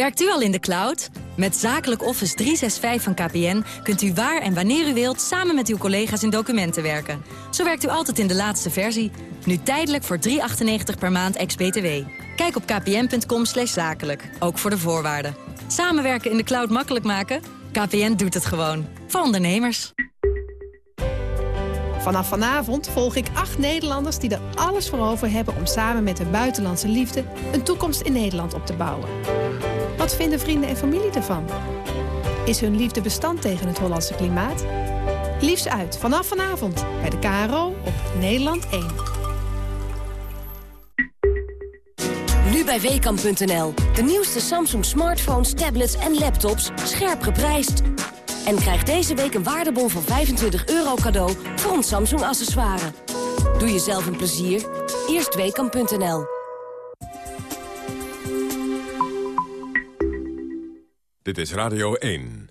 Werkt u al in de cloud? Met Zakelijk Office 365 van KPN kunt u waar en wanneer u wilt... samen met uw collega's in documenten werken. Zo werkt u altijd in de laatste versie. Nu tijdelijk voor 3,98 per maand ex-BTW. Kijk op kpn.com zakelijk, ook voor de voorwaarden. Samenwerken in de cloud makkelijk maken? KPN doet het gewoon. Voor ondernemers. Vanaf vanavond volg ik acht Nederlanders die er alles voor over hebben... om samen met hun buitenlandse liefde een toekomst in Nederland op te bouwen. Wat vinden vrienden en familie ervan? Is hun liefde bestand tegen het Hollandse klimaat? Liefst uit vanaf vanavond bij de KRO op Nederland 1. Nu bij Weekamp.nl. De nieuwste Samsung smartphones, tablets en laptops scherp geprijsd. En krijg deze week een waardebon van 25 euro cadeau ons Samsung accessoire. Doe jezelf een plezier. Eerst Weekamp.nl. Dit is Radio 1.